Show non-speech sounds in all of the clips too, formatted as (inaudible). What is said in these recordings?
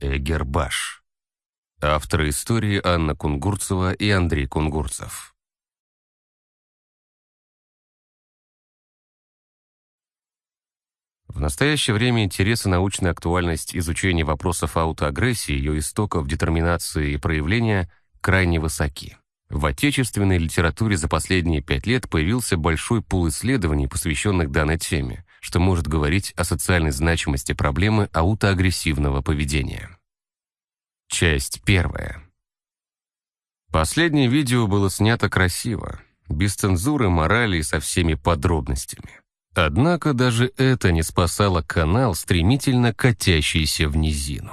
Эгербаш. Авторы истории Анна Кунгурцева и Андрей Кунгурцев. В настоящее время интерес и научная актуальность изучения вопросов аутоагрессии, ее истоков, детерминации и проявления крайне высоки. В отечественной литературе за последние пять лет появился большой пул исследований, посвященных данной теме, что может говорить о социальной значимости проблемы аутоагрессивного поведения. Часть первая. Последнее видео было снято красиво, без цензуры, морали и со всеми подробностями. Однако даже это не спасало канал, стремительно катящийся в низину.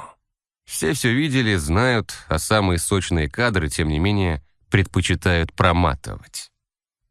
Все все видели, знают, а самые сочные кадры, тем не менее, предпочитают проматывать.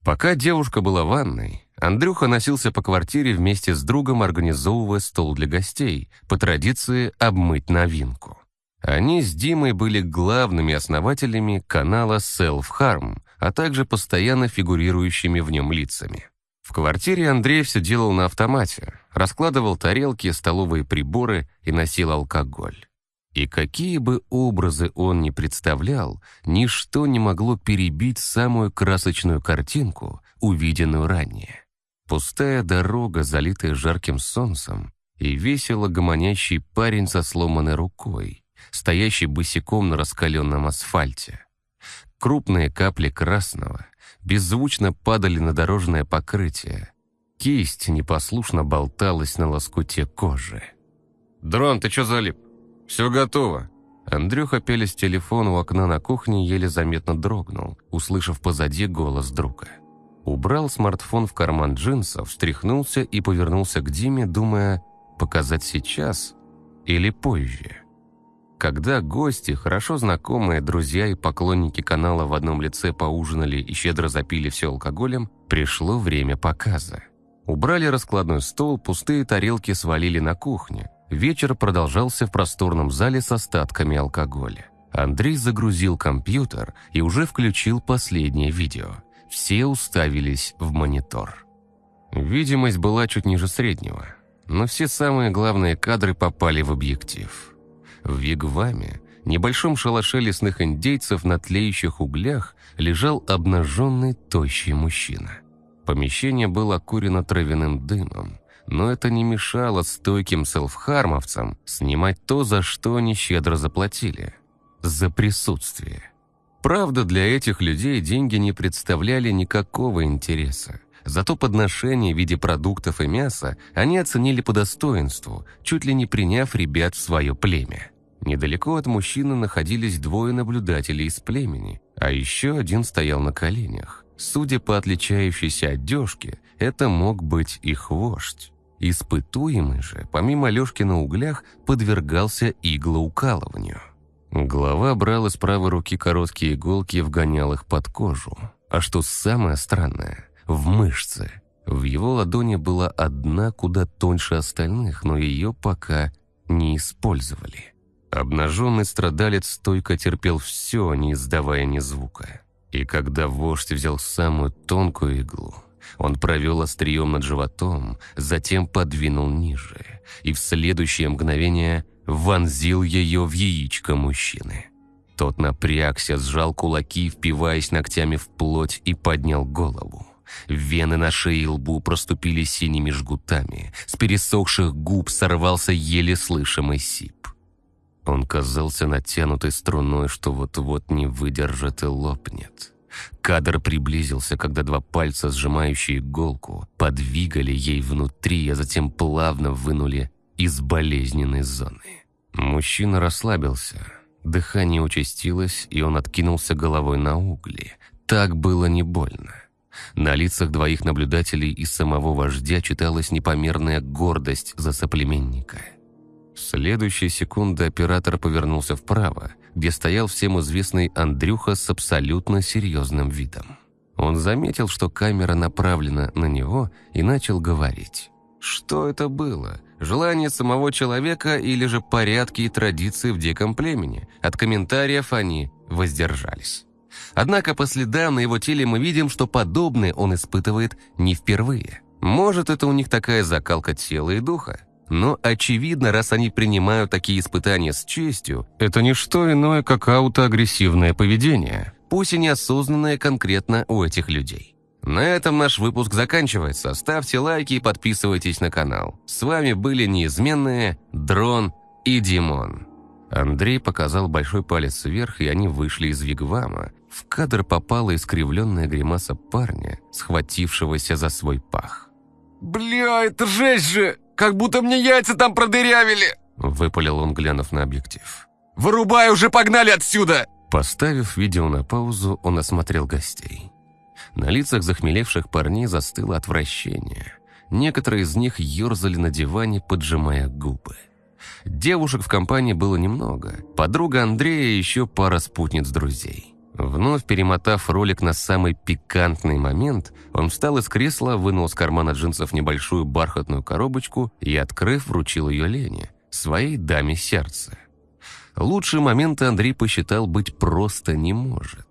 Пока девушка была в ванной, Андрюха носился по квартире вместе с другом, организовывая стол для гостей, по традиции обмыть новинку. Они с Димой были главными основателями канала Self Harm, а также постоянно фигурирующими в нем лицами. В квартире Андрей все делал на автомате, раскладывал тарелки, столовые приборы и носил алкоголь. И какие бы образы он ни представлял, ничто не могло перебить самую красочную картинку, увиденную ранее. Пустая дорога, залитая жарким солнцем, и весело гомонящий парень со сломанной рукой, стоящий босиком на раскаленном асфальте. Крупные капли красного, беззвучно падали на дорожное покрытие. Кисть непослушно болталась на лоскуте кожи. «Дрон, ты чё залип? Все готово!» Андрюха, пелясь телефон у окна на кухне, еле заметно дрогнул, услышав позади голос друга. Убрал смартфон в карман джинсов, встряхнулся и повернулся к Диме, думая, показать сейчас или позже. Когда гости, хорошо знакомые, друзья и поклонники канала в одном лице поужинали и щедро запили все алкоголем, пришло время показа. Убрали раскладной стол, пустые тарелки свалили на кухню. Вечер продолжался в просторном зале с остатками алкоголя. Андрей загрузил компьютер и уже включил последнее видео. Все уставились в монитор. Видимость была чуть ниже среднего, но все самые главные кадры попали в объектив. В Вигваме, небольшом шалаше лесных индейцев на тлеющих углях, лежал обнаженный тощий мужчина. Помещение было окурено травяным дымом, но это не мешало стойким селфхармовцам снимать то, за что они щедро заплатили. За присутствие. Правда, для этих людей деньги не представляли никакого интереса. Зато подношения в виде продуктов и мяса они оценили по достоинству, чуть ли не приняв ребят в свое племя. Недалеко от мужчины находились двое наблюдателей из племени, а еще один стоял на коленях. Судя по отличающейся одежке, это мог быть их вождь. Испытуемый же, помимо лёжки на углях, подвергался иглоукалыванию. Глава брал из правой руки короткие иголки и вгонял их под кожу. А что самое странное, в мышцы. В его ладони была одна куда тоньше остальных, но ее пока не использовали. Обнаженный страдалец стойко терпел все, не издавая ни звука. И когда вождь взял самую тонкую иглу, он провел острием над животом, затем подвинул ниже, и в следующее мгновение вонзил ее в яичко мужчины. Тот напрягся, сжал кулаки, впиваясь ногтями в плоть и поднял голову. Вены на шее и лбу проступили синими жгутами, с пересохших губ сорвался еле слышимый сип. Он казался натянутой струной, что вот-вот не выдержит и лопнет. Кадр приблизился, когда два пальца, сжимающие иголку, подвигали ей внутри, а затем плавно вынули из болезненной зоны. Мужчина расслабился, дыхание участилось, и он откинулся головой на угли. Так было не больно. На лицах двоих наблюдателей и самого вождя читалась непомерная гордость за соплеменника – в следующие секунды оператор повернулся вправо, где стоял всем известный Андрюха с абсолютно серьезным видом. Он заметил, что камера направлена на него и начал говорить. Что это было? Желание самого человека или же порядки и традиции в диком племени? От комментариев они воздержались. Однако по следам на его теле мы видим, что подобное он испытывает не впервые. Может, это у них такая закалка тела и духа? Но очевидно, раз они принимают такие испытания с честью, это не что иное, как аутоагрессивное поведение, пусть и неосознанное конкретно у этих людей. На этом наш выпуск заканчивается. Ставьте лайки и подписывайтесь на канал. С вами были неизменные Дрон и Димон. Андрей показал большой палец вверх, и они вышли из вигвама. В кадр попала искривленная гримаса парня, схватившегося за свой пах. «Бля, это жесть же! Как будто мне яйца там продырявили!» Выпалил он, глянув на объектив. «Вырубай, уже погнали отсюда!» Поставив видео на паузу, он осмотрел гостей. На лицах захмелевших парней застыло отвращение. Некоторые из них ерзали на диване, поджимая губы. Девушек в компании было немного. Подруга Андрея и еще пара спутниц друзей. Вновь перемотав ролик на самый пикантный момент, он встал из кресла, вынул из кармана джинсов небольшую бархатную коробочку и, открыв, вручил ее Лене, своей даме сердца. Лучший момент Андрей посчитал быть просто не может.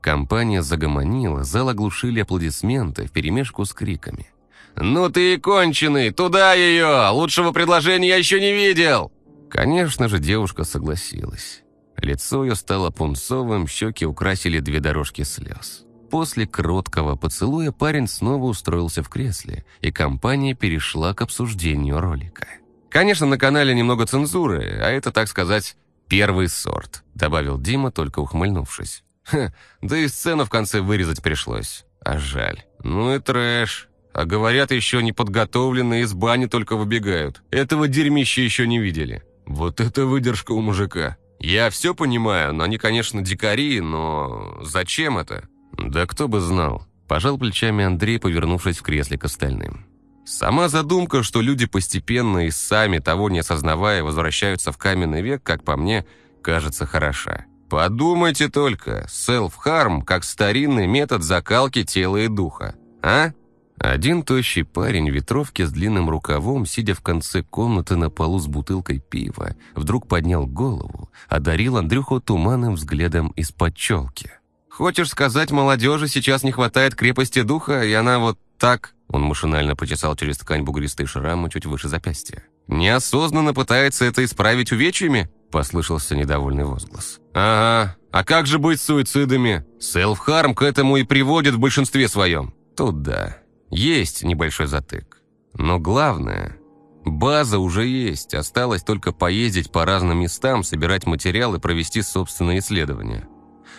Компания загомонила, зал оглушили аплодисменты вперемешку с криками. «Ну ты и конченый! Туда ее! Лучшего предложения я еще не видел!» Конечно же, девушка согласилась. Лицо ее стало пунцовым, щеки украсили две дорожки слез. После кроткого поцелуя парень снова устроился в кресле, и компания перешла к обсуждению ролика. «Конечно, на канале немного цензуры, а это, так сказать, первый сорт», добавил Дима, только ухмыльнувшись. «Ха, да и сцену в конце вырезать пришлось. А жаль. Ну и трэш. А говорят, еще неподготовленные из бани только выбегают. Этого дерьмища еще не видели. Вот это выдержка у мужика. Я все понимаю, но они, конечно, дикари, но зачем это? Да кто бы знал. Пожал плечами Андрей, повернувшись в кресле к остальным. Сама задумка, что люди постепенно и сами, того не осознавая, возвращаются в каменный век, как по мне, кажется хороша. Подумайте только, селф-харм как старинный метод закалки тела и духа. А? Один тощий парень в ветровке с длинным рукавом, сидя в конце комнаты на полу с бутылкой пива, вдруг поднял голову, одарил Андрюху туманным взглядом из-под челки. «Хочешь сказать, молодежи сейчас не хватает крепости духа, и она вот так...» Он машинально почесал через ткань бугристые шрамы чуть выше запястья. «Неосознанно пытается это исправить увечьями?» Послышался недовольный возглас. «Ага, а как же быть с суицидами? Селф-харм к этому и приводит в большинстве своем». «Тут да, есть небольшой затык. Но главное, база уже есть, осталось только поездить по разным местам, собирать материалы, провести собственные исследования.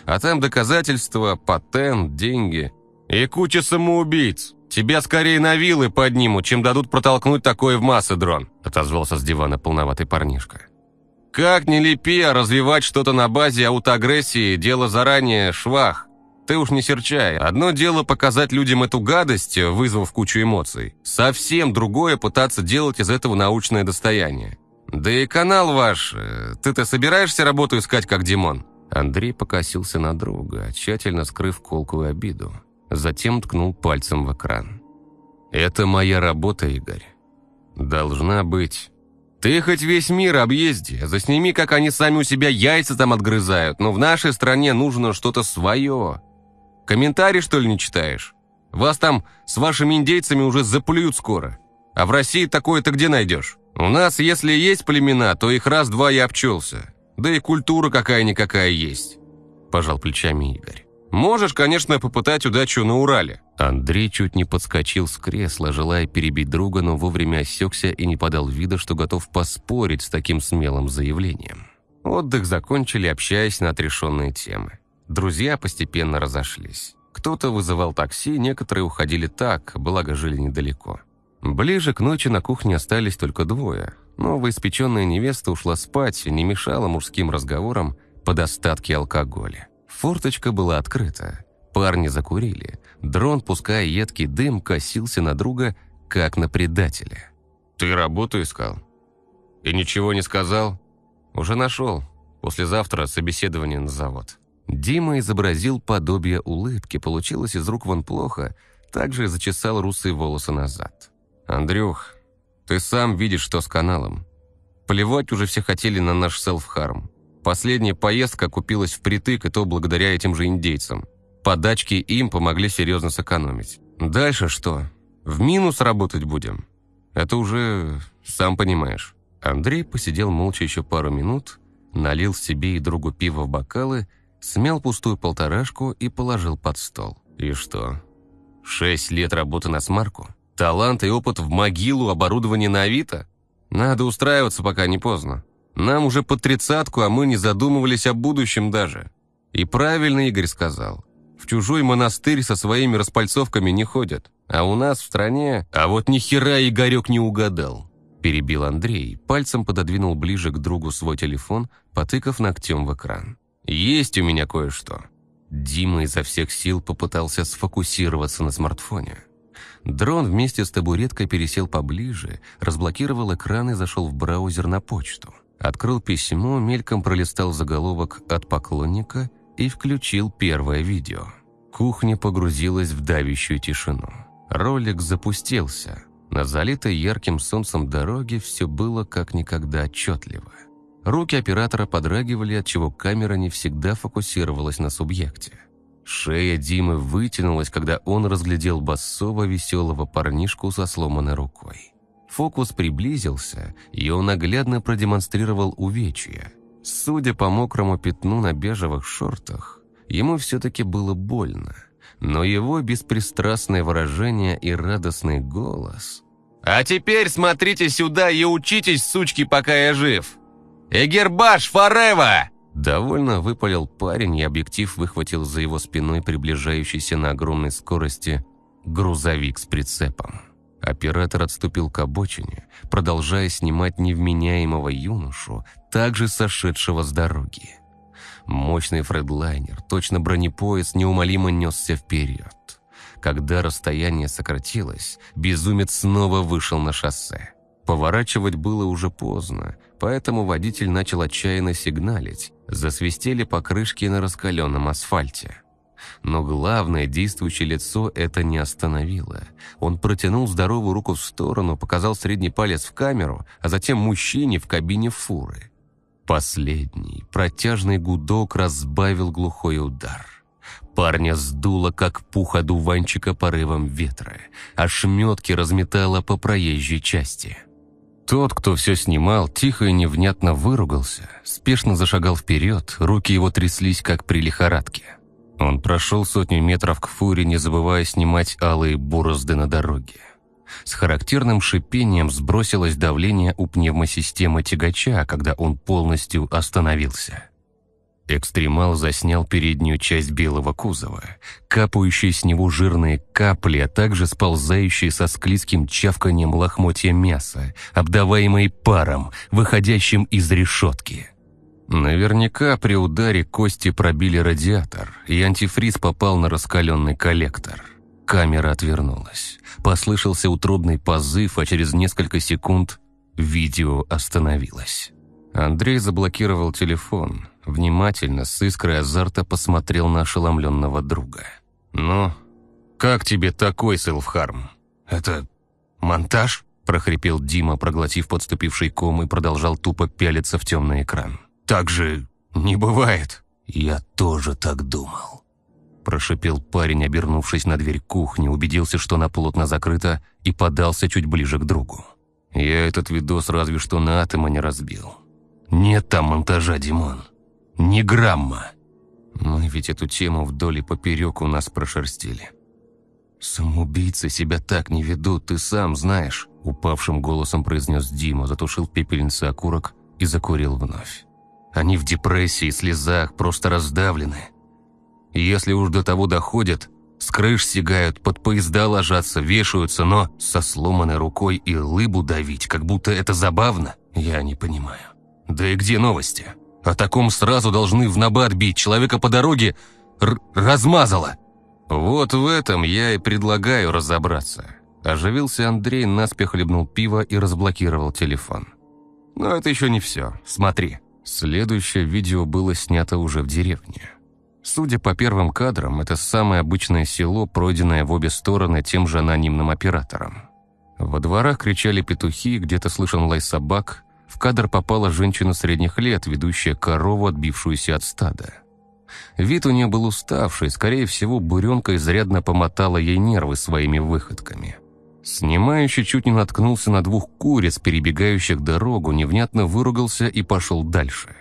А там доказательства, патент, деньги и куча самоубийц. Тебя скорее на вилы поднимут, чем дадут протолкнуть такое в массы, дрон», отозвался с дивана полноватый парнишка. «Как не лепи, а развивать что-то на базе аутоагрессии – дело заранее швах. Ты уж не серчай. Одно дело показать людям эту гадость, вызвав кучу эмоций. Совсем другое пытаться делать из этого научное достояние. Да и канал ваш... Э, ты-то собираешься работу искать, как Димон?» Андрей покосился на друга, тщательно скрыв колкую обиду. Затем ткнул пальцем в экран. «Это моя работа, Игорь. Должна быть...» «Ты хоть весь мир объезди, засними, как они сами у себя яйца там отгрызают, но в нашей стране нужно что-то свое. Комментарий, что ли, не читаешь? Вас там с вашими индейцами уже заплюют скоро. А в России такое-то где найдешь? У нас, если есть племена, то их раз-два и обчелся. Да и культура какая-никакая есть», – пожал плечами Игорь. «Можешь, конечно, попытать удачу на Урале». Андрей чуть не подскочил с кресла, желая перебить друга, но вовремя осекся и не подал вида, что готов поспорить с таким смелым заявлением. Отдых закончили, общаясь на отрешенные темы. Друзья постепенно разошлись. Кто-то вызывал такси, некоторые уходили так, благо жили недалеко. Ближе к ночи на кухне остались только двое. Новоиспеченная невеста ушла спать не мешала мужским разговорам под остатки алкоголя. Форточка была открыта. Парни закурили. Дрон, пуская едкий дым, косился на друга, как на предателя. «Ты работу искал? И ничего не сказал?» «Уже нашел. Послезавтра собеседование на завод». Дима изобразил подобие улыбки, получилось из рук вон плохо, также зачесал русые волосы назад. «Андрюх, ты сам видишь, что с каналом. Плевать уже все хотели на наш селф-харм. Последняя поездка купилась впритык, и то благодаря этим же индейцам. Подачки им помогли серьезно сэкономить. Дальше что? В минус работать будем? Это уже, сам понимаешь». Андрей посидел молча еще пару минут, налил себе и другу пива в бокалы, смял пустую полторашку и положил под стол. «И что? Шесть лет работы на смарку? Талант и опыт в могилу, оборудование на Авито? Надо устраиваться, пока не поздно. Нам уже под тридцатку, а мы не задумывались о будущем даже. И правильно Игорь сказал. В чужой монастырь со своими распальцовками не ходят. А у нас в стране... А вот ни хера Игорек не угадал. Перебил Андрей, пальцем пододвинул ближе к другу свой телефон, потыкав ногтем в экран. «Есть у меня кое-что». Дима изо всех сил попытался сфокусироваться на смартфоне. Дрон вместе с табуреткой пересел поближе, разблокировал экран и зашел в браузер на почту. Открыл письмо, мельком пролистал заголовок от поклонника и включил первое видео. Кухня погрузилась в давящую тишину. Ролик запустился. На залитой ярким солнцем дороге все было как никогда отчетливо. Руки оператора подрагивали, отчего камера не всегда фокусировалась на субъекте. Шея Димы вытянулась, когда он разглядел басового веселого парнишку со сломанной рукой. Фокус приблизился, и он наглядно продемонстрировал увечья. Судя по мокрому пятну на бежевых шортах, ему все-таки было больно. Но его беспристрастное выражение и радостный голос... «А теперь смотрите сюда и учитесь, сучки, пока я жив! Эгербаш форева!» Довольно выпалил парень, и объектив выхватил за его спиной приближающийся на огромной скорости грузовик с прицепом. Оператор отступил к обочине, продолжая снимать невменяемого юношу, также сошедшего с дороги. Мощный фредлайнер, точно бронепоезд, неумолимо несся вперед. Когда расстояние сократилось, безумец снова вышел на шоссе. Поворачивать было уже поздно, поэтому водитель начал отчаянно сигналить, засвистели покрышки на раскаленном асфальте. Но главное действующее лицо это не остановило. Он протянул здоровую руку в сторону, показал средний палец в камеру, а затем мужчине в кабине фуры. Последний протяжный гудок разбавил глухой удар. Парня сдуло, как пух одуванчика порывом ветра, а шметки разметало по проезжей части. Тот, кто все снимал, тихо и невнятно выругался, спешно зашагал вперед, руки его тряслись, как при лихорадке. Он прошел сотню метров к фуре, не забывая снимать алые борозды на дороге. С характерным шипением сбросилось давление у пневмосистемы тягача, когда он полностью остановился. Экстремал заснял переднюю часть белого кузова, капающие с него жирные капли, а также сползающие со склизким чавканием лохмотья мяса, обдаваемые паром, выходящим из решетки. Наверняка при ударе кости пробили радиатор, и антифриз попал на раскаленный коллектор. Камера отвернулась. Послышался утробный позыв, а через несколько секунд видео остановилось. Андрей заблокировал телефон, внимательно, с искрой азарта посмотрел на ошеломленного друга. «Ну, как тебе такой селфхарм? Это монтаж?» – прохрипел Дима, проглотив подступивший ком и продолжал тупо пялиться в темный экран. «Так же не бывает». «Я тоже так думал», – прошипел парень, обернувшись на дверь кухни, убедился, что она плотно закрыта, и подался чуть ближе к другу. «Я этот видос разве что на атома не разбил. Нет там монтажа, Димон. Ни грамма. Мы ведь эту тему вдоль и поперек у нас прошерстили. «Самоубийцы себя так не ведут, ты сам знаешь», — упавшим голосом произнес Дима, затушил в пепельнице окурок и закурил вновь. «Они в депрессии, слезах, просто раздавлены. Если уж до того доходят, с крыш сигают, под поезда ложатся, вешаются, но со сломанной рукой и лыбу давить, как будто это забавно, я не понимаю. Да и где новости?» О таком сразу должны в набат бить, человека по дороге размазало. Вот в этом я и предлагаю разобраться. Оживился Андрей, наспех хлебнул пиво и разблокировал телефон. Но это еще не все. Смотри. Следующее видео было снято уже в деревне. Судя по первым кадрам, это самое обычное село, пройденное в обе стороны тем же анонимным оператором. Во дворах кричали петухи, где-то слышен лай собак, в кадр попала женщина средних лет, ведущая корову, отбившуюся от стада. Вид у нее был уставший, скорее всего, буренка изрядно помотала ей нервы своими выходками. Снимающий чуть не наткнулся на двух куриц, перебегающих дорогу, невнятно выругался и пошел дальше.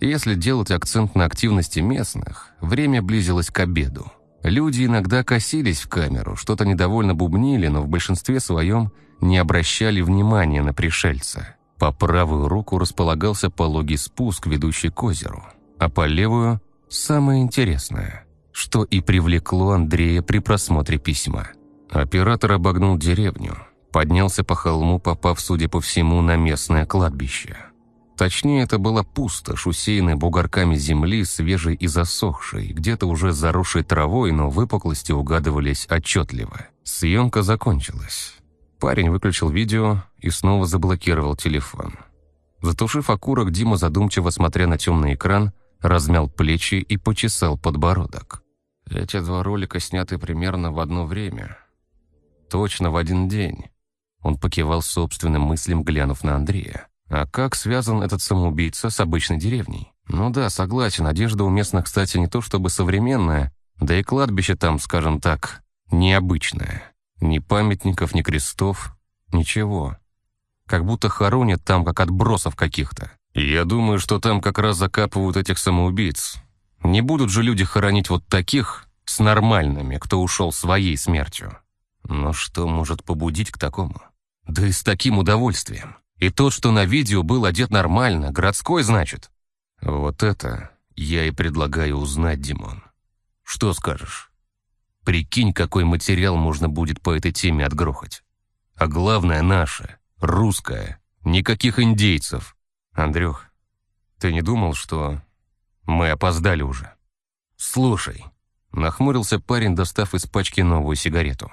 Если делать акцент на активности местных, время близилось к обеду. Люди иногда косились в камеру, что-то недовольно бубнили, но в большинстве своем не обращали внимания на пришельца. По правую руку располагался пологий спуск, ведущий к озеру, а по левую – самое интересное, что и привлекло Андрея при просмотре письма. Оператор обогнул деревню, поднялся по холму, попав, судя по всему, на местное кладбище. Точнее, это была пустошь, усеянная бугорками земли, свежей и засохшей, где-то уже заросшей травой, но выпуклости угадывались отчетливо. Съемка закончилась. Парень выключил видео и снова заблокировал телефон. Затушив окурок, Дима, задумчиво смотря на темный экран, размял плечи и почесал подбородок. Эти два ролика сняты примерно в одно время. Точно в один день. Он покивал собственным мыслям, глянув на Андрея. А как связан этот самоубийца с обычной деревней? Ну да, согласен, одежда у местных, кстати, не то чтобы современная, да и кладбище там, скажем так, необычное. Ни памятников, ни крестов, ничего. Как будто хоронят там, как отбросов каких-то. Я думаю, что там как раз закапывают этих самоубийц. Не будут же люди хоронить вот таких с нормальными, кто ушел своей смертью. Но что может побудить к такому? Да и с таким удовольствием. И тот, что на видео был одет нормально, городской, значит. Вот это я и предлагаю узнать, Димон. Что скажешь? Прикинь, какой материал можно будет по этой теме отгрохать. А главное наше, русское, никаких индейцев. Андрюх, ты не думал, что мы опоздали уже? Слушай, нахмурился парень, достав из пачки новую сигарету.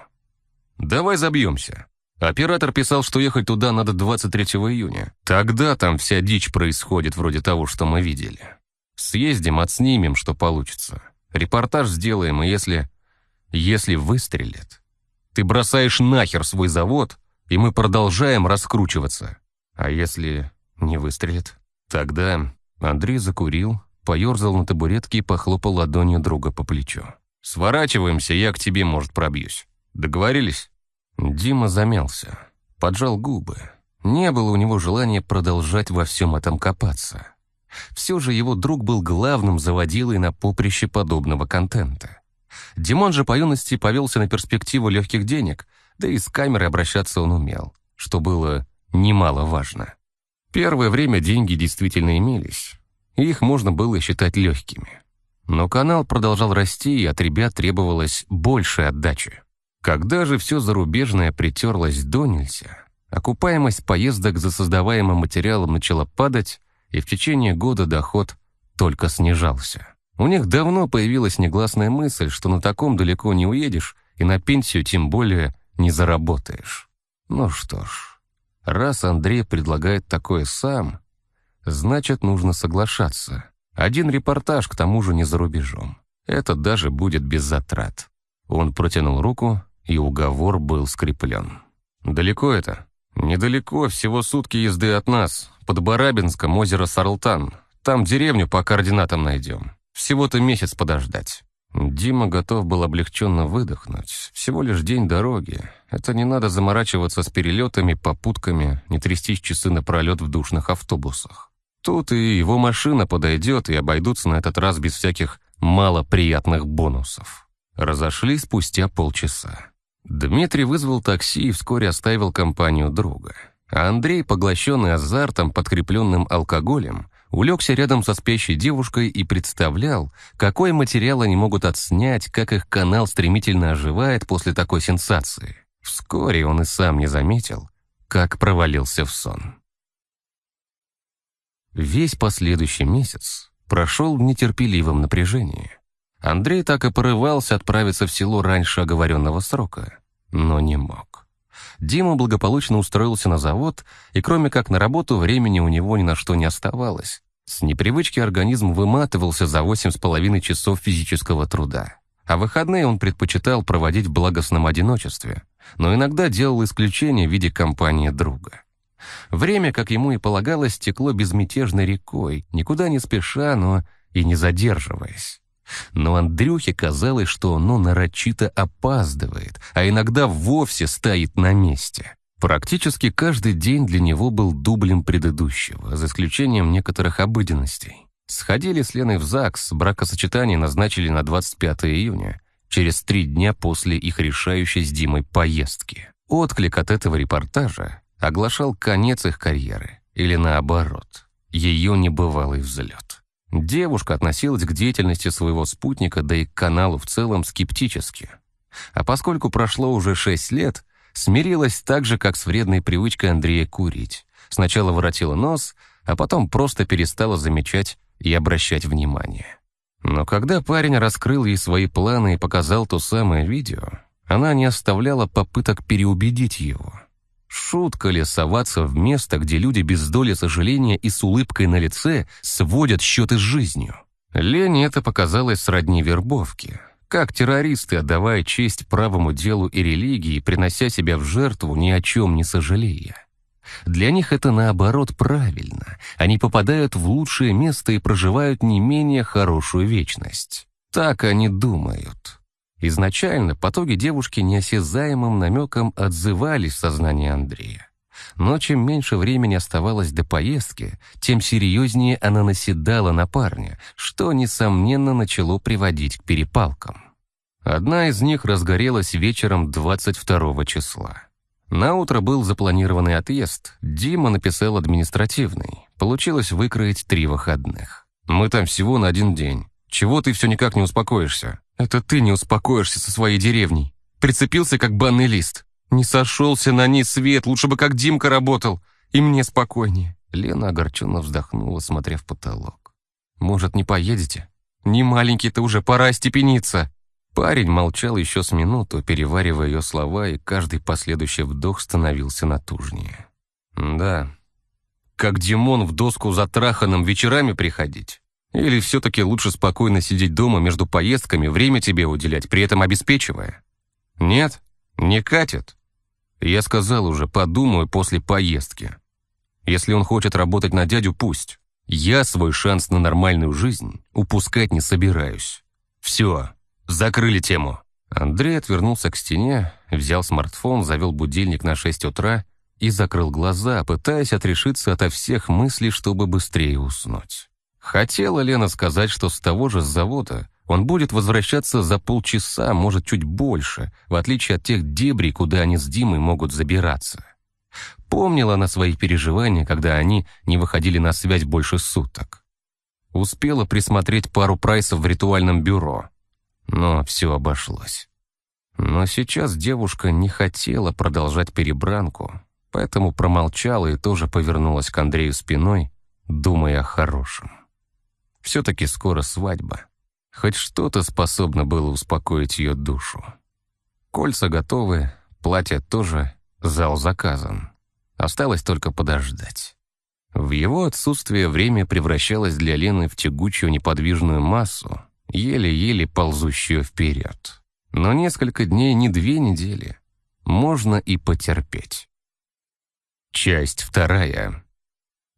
Давай забьемся. Оператор писал, что ехать туда надо 23 июня. Тогда там вся дичь происходит вроде того, что мы видели. Съездим, отснимем, что получится. Репортаж сделаем, и если... Если выстрелит, ты бросаешь нахер свой завод, и мы продолжаем раскручиваться. А если не выстрелит? Тогда Андрей закурил, поерзал на табуретке и похлопал ладонью друга по плечу. «Сворачиваемся, я к тебе, может, пробьюсь. Договорились?» Дима замялся, поджал губы. Не было у него желания продолжать во всем этом копаться. Все же его друг был главным заводилой на поприще подобного контента. Димон же по юности повелся на перспективу легких денег, да и с камерой обращаться он умел, что было немаловажно. Первое время деньги действительно имелись, и их можно было считать легкими. Но канал продолжал расти, и от ребят требовалось больше отдачи. Когда же все зарубежное притерлось до нельзя, окупаемость поездок за создаваемым материалом начала падать, и в течение года доход только снижался. У них давно появилась негласная мысль, что на таком далеко не уедешь, и на пенсию тем более не заработаешь. Ну что ж, раз Андрей предлагает такое сам, значит, нужно соглашаться. Один репортаж, к тому же, не за рубежом. Это даже будет без затрат. Он протянул руку, и уговор был скреплен. «Далеко это?» «Недалеко, всего сутки езды от нас. Под Барабинском озеро Сарлтан. Там деревню по координатам найдем. Всего-то месяц подождать». Дима готов был облегченно выдохнуть. Всего лишь день дороги. Это не надо заморачиваться с перелетами, попутками, не трястись часы напролет в душных автобусах. Тут и его машина подойдет, и обойдутся на этот раз без всяких малоприятных бонусов. Разошлись спустя полчаса. Дмитрий вызвал такси и вскоре оставил компанию друга. А Андрей, поглощенный азартом, подкрепленным алкоголем, улегся рядом со спящей девушкой и представлял, какой материал они могут отснять, как их канал стремительно оживает после такой сенсации. Вскоре он и сам не заметил, как провалился в сон. Весь последующий месяц прошел в нетерпеливом напряжении. Андрей так и порывался отправиться в село раньше оговоренного срока, но не мог. Дима благополучно устроился на завод, и кроме как на работу, времени у него ни на что не оставалось. С непривычки организм выматывался за восемь с половиной часов физического труда. А выходные он предпочитал проводить в благостном одиночестве, но иногда делал исключение в виде компании друга. Время, как ему и полагалось, текло безмятежной рекой, никуда не спеша, но и не задерживаясь. Но Андрюхе казалось, что оно нарочито опаздывает, а иногда вовсе стоит на месте. Практически каждый день для него был дублем предыдущего, за исключением некоторых обыденностей. Сходили с Леной в ЗАГС, бракосочетание назначили на 25 июня, через три дня после их решающей с Димой поездки. Отклик от этого репортажа оглашал конец их карьеры, или наоборот, ее небывалый взлет. Девушка относилась к деятельности своего спутника, да и к каналу в целом скептически. А поскольку прошло уже шесть лет, смирилась так же, как с вредной привычкой Андрея курить. Сначала воротила нос, а потом просто перестала замечать и обращать внимание. Но когда парень раскрыл ей свои планы и показал то самое видео, она не оставляла попыток переубедить его. Шутка ли соваться в место, где люди без доли сожаления и с улыбкой на лице сводят счеты с жизнью? Лене это показалось сродни вербовке. Как террористы, отдавая честь правому делу и религии, принося себя в жертву, ни о чем не сожалея. Для них это наоборот правильно. Они попадают в лучшее место и проживают не менее хорошую вечность. Так они думают. Изначально потоки девушки неосязаемым намеком отзывались в сознании Андрея. Но чем меньше времени оставалось до поездки, тем серьезнее она наседала на парня, что, несомненно, начало приводить к перепалкам. Одна из них разгорелась вечером 22 числа. На утро был запланированный отъезд. Дима написал административный. Получилось выкроить три выходных. «Мы там всего на один день. Чего ты все никак не успокоишься?» «Это ты не успокоишься со своей деревней. Прицепился, как банный лист. Не сошелся на ней свет, лучше бы как Димка работал. И мне спокойнее». Лена огорченно вздохнула, смотря в потолок. «Может, не поедете? Не маленький-то уже, пора остепениться». Парень молчал еще с минуту, переваривая ее слова, и каждый последующий вдох становился натужнее. «Да, как Димон в доску затраханным вечерами приходить? Или все-таки лучше спокойно сидеть дома между поездками, время тебе уделять, при этом обеспечивая? Нет, не катит. Я сказал уже, подумаю после поездки. Если он хочет работать на дядю, пусть. Я свой шанс на нормальную жизнь упускать не собираюсь. Все, закрыли тему. Андрей отвернулся к стене, взял смартфон, завел будильник на 6 утра и закрыл глаза, пытаясь отрешиться ото всех мыслей, чтобы быстрее уснуть. Хотела Лена сказать, что с того же завода он будет возвращаться за полчаса, может, чуть больше, в отличие от тех дебрей, куда они с Димой могут забираться. Помнила она свои переживания, когда они не выходили на связь больше суток. Успела присмотреть пару прайсов в ритуальном бюро, но все обошлось. Но сейчас девушка не хотела продолжать перебранку, поэтому промолчала и тоже повернулась к Андрею спиной, думая о хорошем. Все-таки скоро свадьба. Хоть что-то способно было успокоить ее душу. Кольца готовы, платье тоже, зал заказан. Осталось только подождать. В его отсутствие время превращалось для Лены в тягучую неподвижную массу, еле-еле ползущую вперед. Но несколько дней, не две недели, можно и потерпеть. Часть вторая.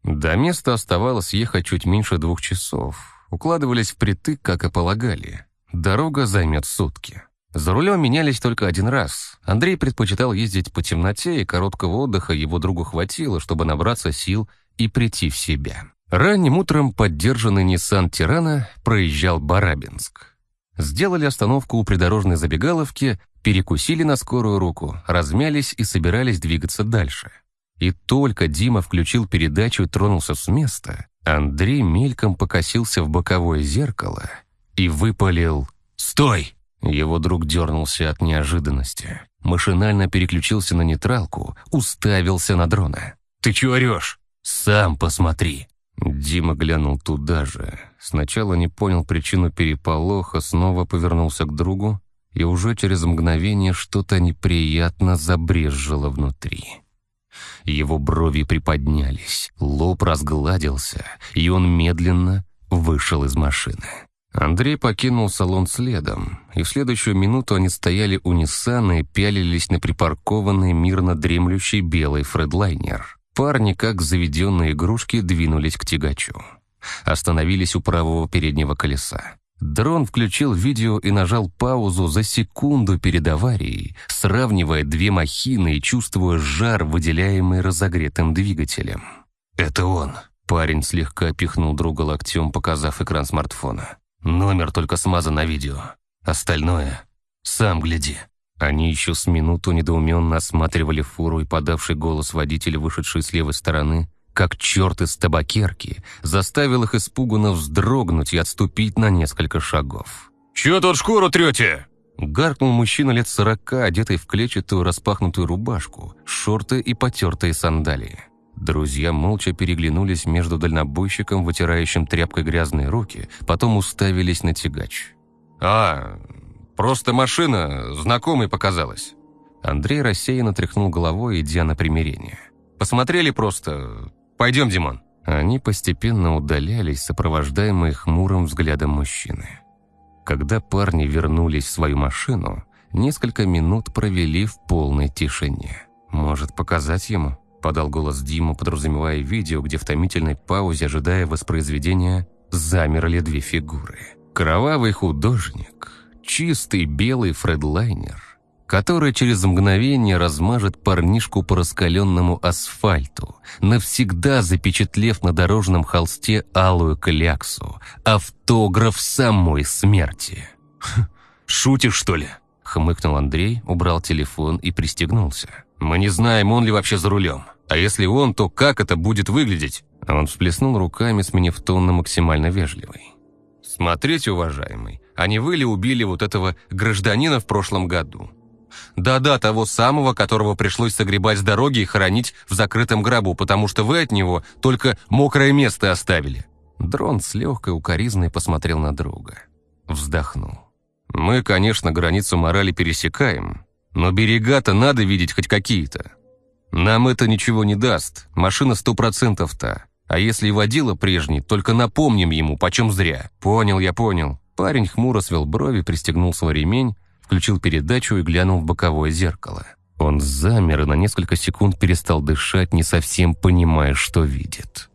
До места оставалось ехать чуть меньше двух часов. Укладывались впритык, как и полагали. Дорога займет сутки. За рулем менялись только один раз. Андрей предпочитал ездить по темноте, и короткого отдыха его другу хватило, чтобы набраться сил и прийти в себя. Ранним утром поддержанный Nissan Тирана проезжал Барабинск. Сделали остановку у придорожной забегаловки, перекусили на скорую руку, размялись и собирались двигаться дальше. И только Дима включил передачу и тронулся с места, Андрей мельком покосился в боковое зеркало и выпалил «Стой!». Его друг дернулся от неожиданности. Машинально переключился на нейтралку, уставился на дрона. «Ты чего орешь? Сам посмотри!» Дима глянул туда же. Сначала не понял причину переполоха, снова повернулся к другу, и уже через мгновение что-то неприятно забрезжило внутри. Его брови приподнялись, лоб разгладился, и он медленно вышел из машины. Андрей покинул салон следом, и в следующую минуту они стояли у Ниссана и пялились на припаркованный мирно дремлющий белый фредлайнер. Парни, как заведенные игрушки, двинулись к тягачу. Остановились у правого переднего колеса. Дрон включил видео и нажал паузу за секунду перед аварией, сравнивая две махины и чувствуя жар, выделяемый разогретым двигателем. «Это он!» Парень слегка пихнул друга локтем, показав экран смартфона. «Номер только смазан на видео. Остальное — сам гляди». Они еще с минуту недоуменно осматривали фуру и подавший голос водителя, вышедший с левой стороны, как черт из табакерки, заставил их испуганно вздрогнуть и отступить на несколько шагов. «Чё тут шкуру трете?» Гаркнул мужчина лет сорока, одетый в клетчатую распахнутую рубашку, шорты и потертые сандалии. Друзья молча переглянулись между дальнобойщиком, вытирающим тряпкой грязные руки, потом уставились на тягач. «А, просто машина знакомой показалась». Андрей рассеянно тряхнул головой, идя на примирение. «Посмотрели просто. Пойдем, Димон». Они постепенно удалялись, сопровождаемые хмурым взглядом мужчины. Когда парни вернулись в свою машину, несколько минут провели в полной тишине. «Может, показать ему?» подал голос Дима, подразумевая видео, где в томительной паузе, ожидая воспроизведения, замерли две фигуры. Кровавый художник, чистый белый фредлайнер, который через мгновение размажет парнишку по раскаленному асфальту, навсегда запечатлев на дорожном холсте алую кляксу, автограф самой смерти. (laughs) «Шутишь, что ли?» — хмыкнул Андрей, убрал телефон и пристегнулся. Мы не знаем, он ли вообще за рулем. А если он, то как это будет выглядеть?» Он всплеснул руками, сменив тон на максимально вежливый. «Смотрите, уважаемый, а не вы ли убили вот этого гражданина в прошлом году? Да-да, того самого, которого пришлось согребать с дороги и хоронить в закрытом гробу, потому что вы от него только мокрое место оставили». Дрон с легкой укоризной посмотрел на друга. Вздохнул. «Мы, конечно, границу морали пересекаем, но берега-то надо видеть хоть какие-то. Нам это ничего не даст, машина сто процентов та. А если и водила прежний, только напомним ему, почем зря. Понял я, понял. Парень хмуро свел брови, пристегнул свой ремень, включил передачу и глянул в боковое зеркало. Он замер и на несколько секунд перестал дышать, не совсем понимая, что видит.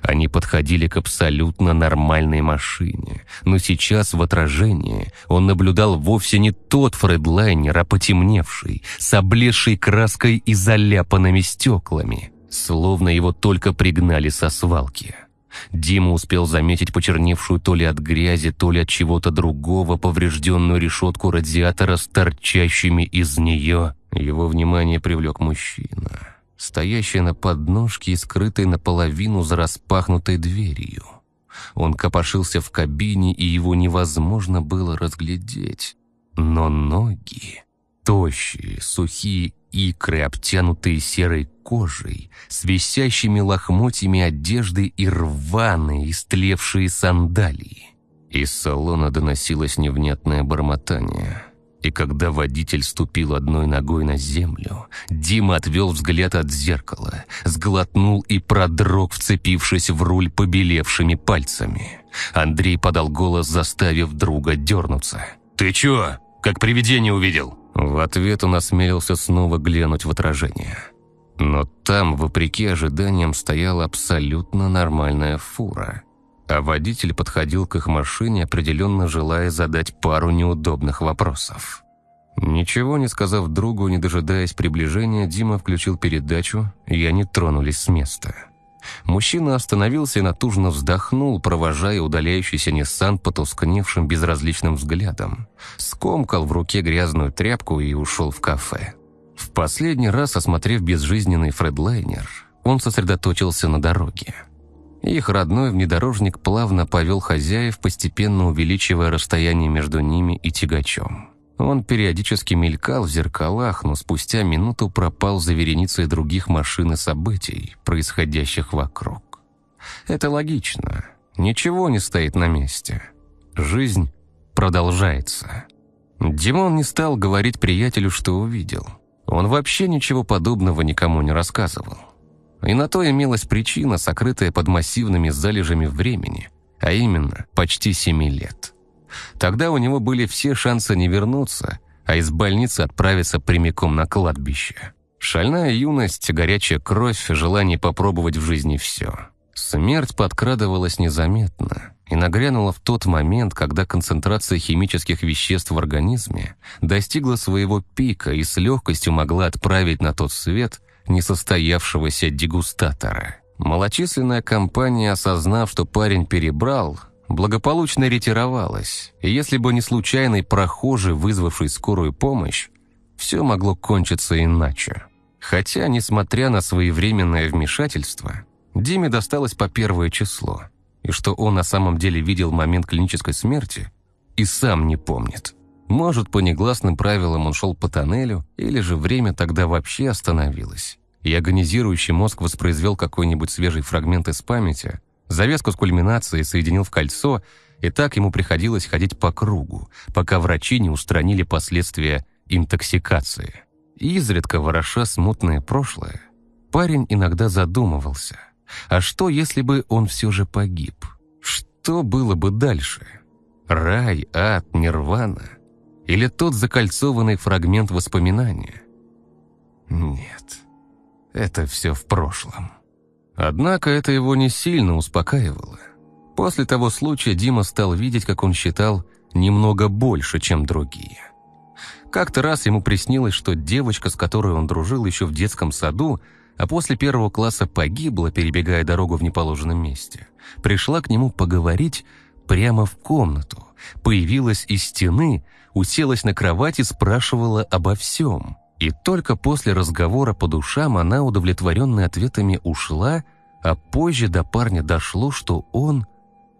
Они подходили к абсолютно нормальной машине. Но сейчас в отражении он наблюдал вовсе не тот фредлайнер, а потемневший, с облезшей краской и заляпанными стеклами. Словно его только пригнали со свалки. Дима успел заметить почерневшую то ли от грязи, то ли от чего-то другого поврежденную решетку радиатора с торчащими из нее. Его внимание привлек мужчина стоящая на подножке и скрытой наполовину за распахнутой дверью. Он копошился в кабине, и его невозможно было разглядеть. Но ноги, тощие, сухие икры, обтянутые серой кожей, с висящими лохмотьями одежды и рваные, истлевшие сандалии. Из салона доносилось невнятное бормотание – и когда водитель ступил одной ногой на землю, Дима отвел взгляд от зеркала, сглотнул и продрог, вцепившись в руль побелевшими пальцами. Андрей подал голос, заставив друга дернуться. «Ты чё? Как привидение увидел?» В ответ он осмелился снова глянуть в отражение. Но там, вопреки ожиданиям, стояла абсолютно нормальная фура – а водитель подходил к их машине, определенно желая задать пару неудобных вопросов. Ничего не сказав другу, не дожидаясь приближения, Дима включил передачу, и они тронулись с места. Мужчина остановился и натужно вздохнул, провожая удаляющийся Ниссан потускневшим безразличным взглядом. Скомкал в руке грязную тряпку и ушел в кафе. В последний раз, осмотрев безжизненный фредлайнер, он сосредоточился на дороге. Их родной внедорожник плавно повел хозяев, постепенно увеличивая расстояние между ними и тягачом. Он периодически мелькал в зеркалах, но спустя минуту пропал за вереницей других машин и событий, происходящих вокруг. Это логично. Ничего не стоит на месте. Жизнь продолжается. Димон не стал говорить приятелю, что увидел. Он вообще ничего подобного никому не рассказывал. И на то имелась причина, сокрытая под массивными залежами времени, а именно почти семи лет. Тогда у него были все шансы не вернуться, а из больницы отправиться прямиком на кладбище. Шальная юность, горячая кровь, желание попробовать в жизни все. Смерть подкрадывалась незаметно и нагрянула в тот момент, когда концентрация химических веществ в организме достигла своего пика и с легкостью могла отправить на тот свет несостоявшегося дегустатора. Малочисленная компания, осознав, что парень перебрал, благополучно ретировалась, и если бы не случайный прохожий, вызвавший скорую помощь, все могло кончиться иначе. Хотя, несмотря на своевременное вмешательство, Диме досталось по первое число, и что он на самом деле видел момент клинической смерти, и сам не помнит. Может, по негласным правилам он шел по тоннелю, или же время тогда вообще остановилось, и агонизирующий мозг воспроизвел какой-нибудь свежий фрагмент из памяти, завязку с кульминацией соединил в кольцо, и так ему приходилось ходить по кругу, пока врачи не устранили последствия интоксикации. Изредка вороша смутное прошлое, парень иногда задумывался – а что, если бы он все же погиб? Что было бы дальше? Рай, ад, нирвана? Или тот закольцованный фрагмент воспоминания? Нет, это все в прошлом. Однако это его не сильно успокаивало. После того случая Дима стал видеть, как он считал, немного больше, чем другие. Как-то раз ему приснилось, что девочка, с которой он дружил еще в детском саду, а после первого класса погибла, перебегая дорогу в неположенном месте. Пришла к нему поговорить прямо в комнату, появилась из стены, уселась на кровать и спрашивала обо всем. И только после разговора по душам она, удовлетворенная ответами, ушла, а позже до парня дошло, что он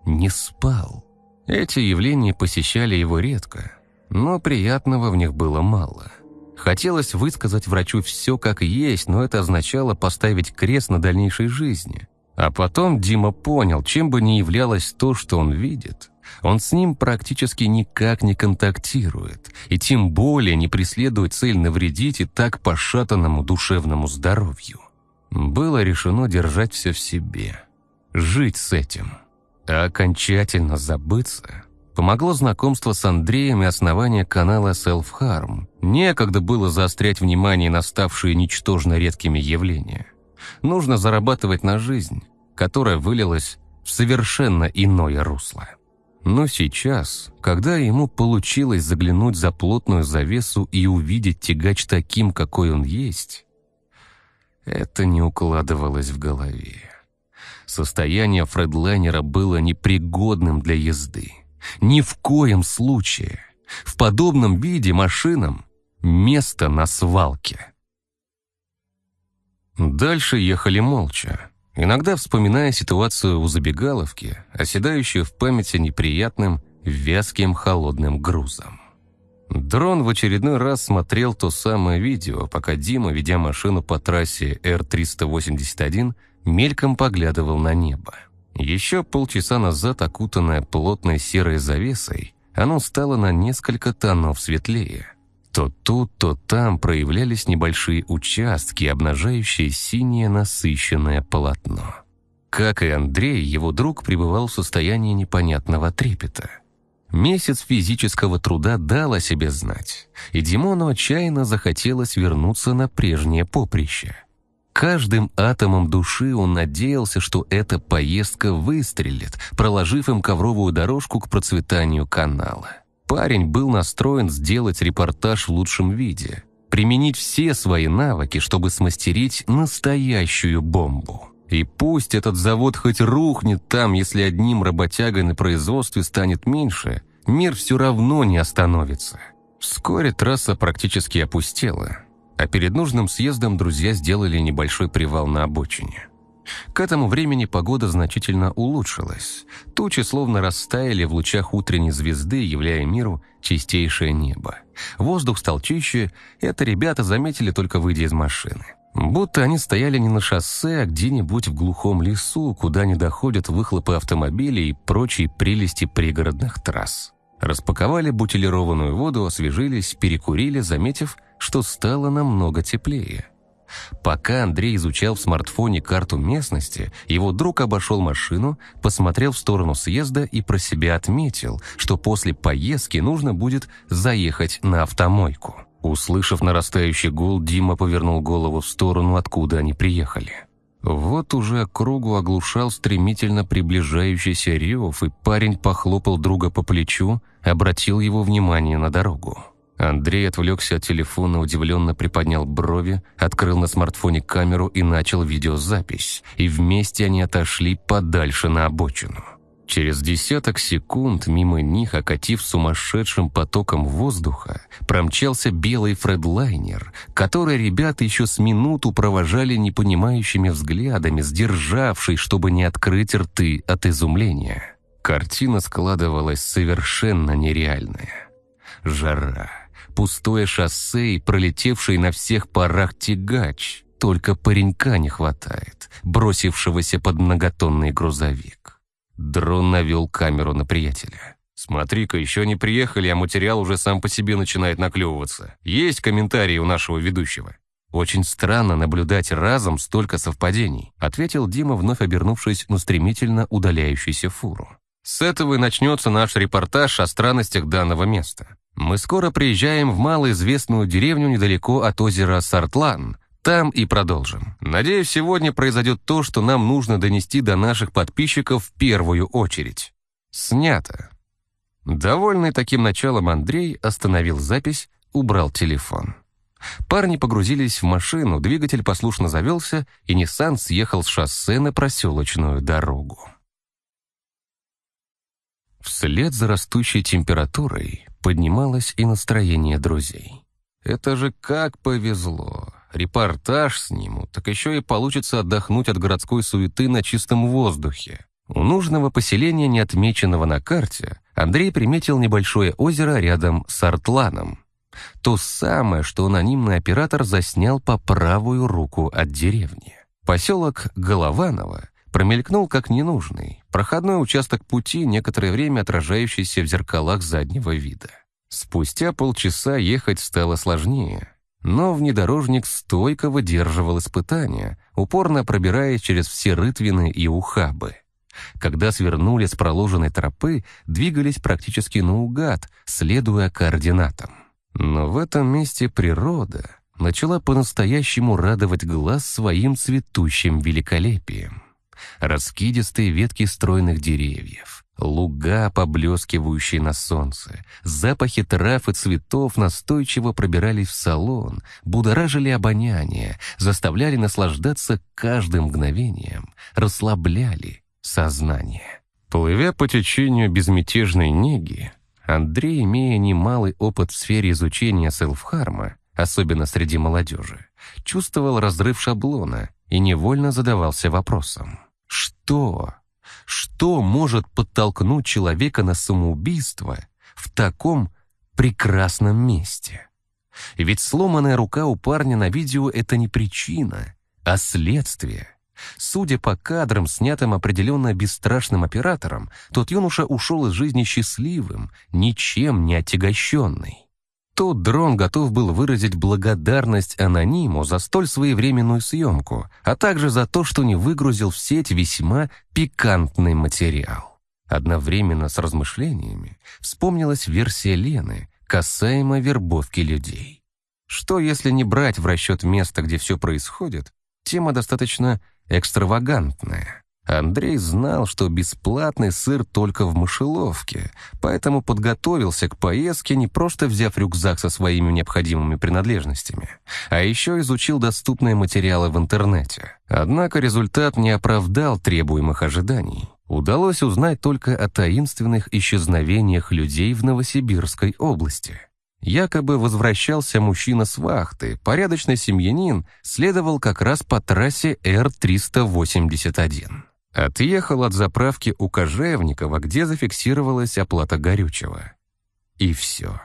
не спал. Эти явления посещали его редко, но приятного в них было мало – Хотелось высказать врачу все как есть, но это означало поставить крест на дальнейшей жизни. А потом Дима понял, чем бы ни являлось то, что он видит, он с ним практически никак не контактирует, и тем более не преследует цель навредить и так пошатанному душевному здоровью. Было решено держать все в себе, жить с этим, а окончательно забыться Помогло знакомство с Андреем и основание канала Self Harm. Некогда было заострять внимание на ставшие ничтожно редкими явления. Нужно зарабатывать на жизнь, которая вылилась в совершенно иное русло. Но сейчас, когда ему получилось заглянуть за плотную завесу и увидеть тягач таким, какой он есть, это не укладывалось в голове. Состояние фредлайнера было непригодным для езды. Ни в коем случае. В подобном виде машинам место на свалке. Дальше ехали молча, иногда вспоминая ситуацию у забегаловки, оседающую в памяти неприятным, вязким холодным грузом. Дрон в очередной раз смотрел то самое видео, пока Дима, ведя машину по трассе Р-381, мельком поглядывал на небо. Еще полчаса назад, окутанное плотной серой завесой, оно стало на несколько тонов светлее. То тут, то там проявлялись небольшие участки, обнажающие синее насыщенное полотно. Как и Андрей, его друг пребывал в состоянии непонятного трепета. Месяц физического труда дал о себе знать, и Димону отчаянно захотелось вернуться на прежнее поприще – Каждым атомом души он надеялся, что эта поездка выстрелит, проложив им ковровую дорожку к процветанию канала. Парень был настроен сделать репортаж в лучшем виде, применить все свои навыки, чтобы смастерить настоящую бомбу. И пусть этот завод хоть рухнет там, если одним работягой на производстве станет меньше, мир все равно не остановится. Вскоре трасса практически опустела – а перед нужным съездом друзья сделали небольшой привал на обочине. К этому времени погода значительно улучшилась. Тучи словно растаяли в лучах утренней звезды, являя миру чистейшее небо. Воздух стал чище, это ребята заметили только выйдя из машины. Будто они стояли не на шоссе, а где-нибудь в глухом лесу, куда не доходят выхлопы автомобилей и прочие прелести пригородных трасс. Распаковали бутилированную воду, освежились, перекурили, заметив, что стало намного теплее. Пока Андрей изучал в смартфоне карту местности, его друг обошел машину, посмотрел в сторону съезда и про себя отметил, что после поездки нужно будет заехать на автомойку. Услышав нарастающий гул, Дима повернул голову в сторону, откуда они приехали. Вот уже кругу оглушал стремительно приближающийся рев, и парень похлопал друга по плечу, обратил его внимание на дорогу. Андрей отвлекся от телефона, удивленно приподнял брови, открыл на смартфоне камеру и начал видеозапись. И вместе они отошли подальше на обочину. Через десяток секунд мимо них, окатив сумасшедшим потоком воздуха, промчался белый фредлайнер, который ребята еще с минуту провожали непонимающими взглядами, сдержавший, чтобы не открыть рты от изумления. Картина складывалась совершенно нереальная. Жара, пустое шоссе и пролетевший на всех парах тягач. Только паренька не хватает, бросившегося под многотонный грузовик. Дрон навел камеру на приятеля. «Смотри-ка, еще не приехали, а материал уже сам по себе начинает наклевываться. Есть комментарии у нашего ведущего?» «Очень странно наблюдать разом столько совпадений», ответил Дима, вновь обернувшись на стремительно удаляющуюся фуру. «С этого и начнется наш репортаж о странностях данного места. Мы скоро приезжаем в малоизвестную деревню недалеко от озера Сартлан, там и продолжим. Надеюсь, сегодня произойдет то, что нам нужно донести до наших подписчиков в первую очередь. Снято. Довольный таким началом Андрей остановил запись, убрал телефон. Парни погрузились в машину, двигатель послушно завелся, и Ниссан съехал с шоссе на проселочную дорогу. Вслед за растущей температурой поднималось и настроение друзей. Это же как повезло репортаж снимут, так еще и получится отдохнуть от городской суеты на чистом воздухе. У нужного поселения, не отмеченного на карте, Андрей приметил небольшое озеро рядом с Артланом. То самое, что анонимный оператор заснял по правую руку от деревни. Поселок Голованово промелькнул как ненужный, проходной участок пути, некоторое время отражающийся в зеркалах заднего вида. Спустя полчаса ехать стало сложнее. Но внедорожник стойко выдерживал испытания, упорно пробираясь через все рытвины и ухабы. Когда свернули с проложенной тропы, двигались практически наугад, следуя координатам. Но в этом месте природа начала по-настоящему радовать глаз своим цветущим великолепием. Раскидистые ветки стройных деревьев, Луга, поблескивающие на солнце, запахи трав и цветов настойчиво пробирались в салон, будоражили обоняние, заставляли наслаждаться каждым мгновением, расслабляли сознание. Плывя по течению безмятежной неги, Андрей, имея немалый опыт в сфере изучения селфхарма, особенно среди молодежи, чувствовал разрыв шаблона и невольно задавался вопросом. Что что может подтолкнуть человека на самоубийство в таком прекрасном месте? Ведь сломанная рука у парня на видео — это не причина, а следствие. Судя по кадрам, снятым определенно бесстрашным оператором, тот юноша ушел из жизни счастливым, ничем не отягощенный. Тут дрон готов был выразить благодарность анониму за столь своевременную съемку, а также за то, что не выгрузил в сеть весьма пикантный материал. Одновременно с размышлениями вспомнилась версия Лены касаемо вербовки людей. Что, если не брать в расчет место, где все происходит, тема достаточно экстравагантная. Андрей знал, что бесплатный сыр только в мышеловке, поэтому подготовился к поездке, не просто взяв рюкзак со своими необходимыми принадлежностями, а еще изучил доступные материалы в интернете. Однако результат не оправдал требуемых ожиданий. Удалось узнать только о таинственных исчезновениях людей в Новосибирской области. Якобы возвращался мужчина с вахты, порядочный семьянин, следовал как раз по трассе Р-381. Отъехал от заправки у Кожевникова, где зафиксировалась оплата горючего. И все.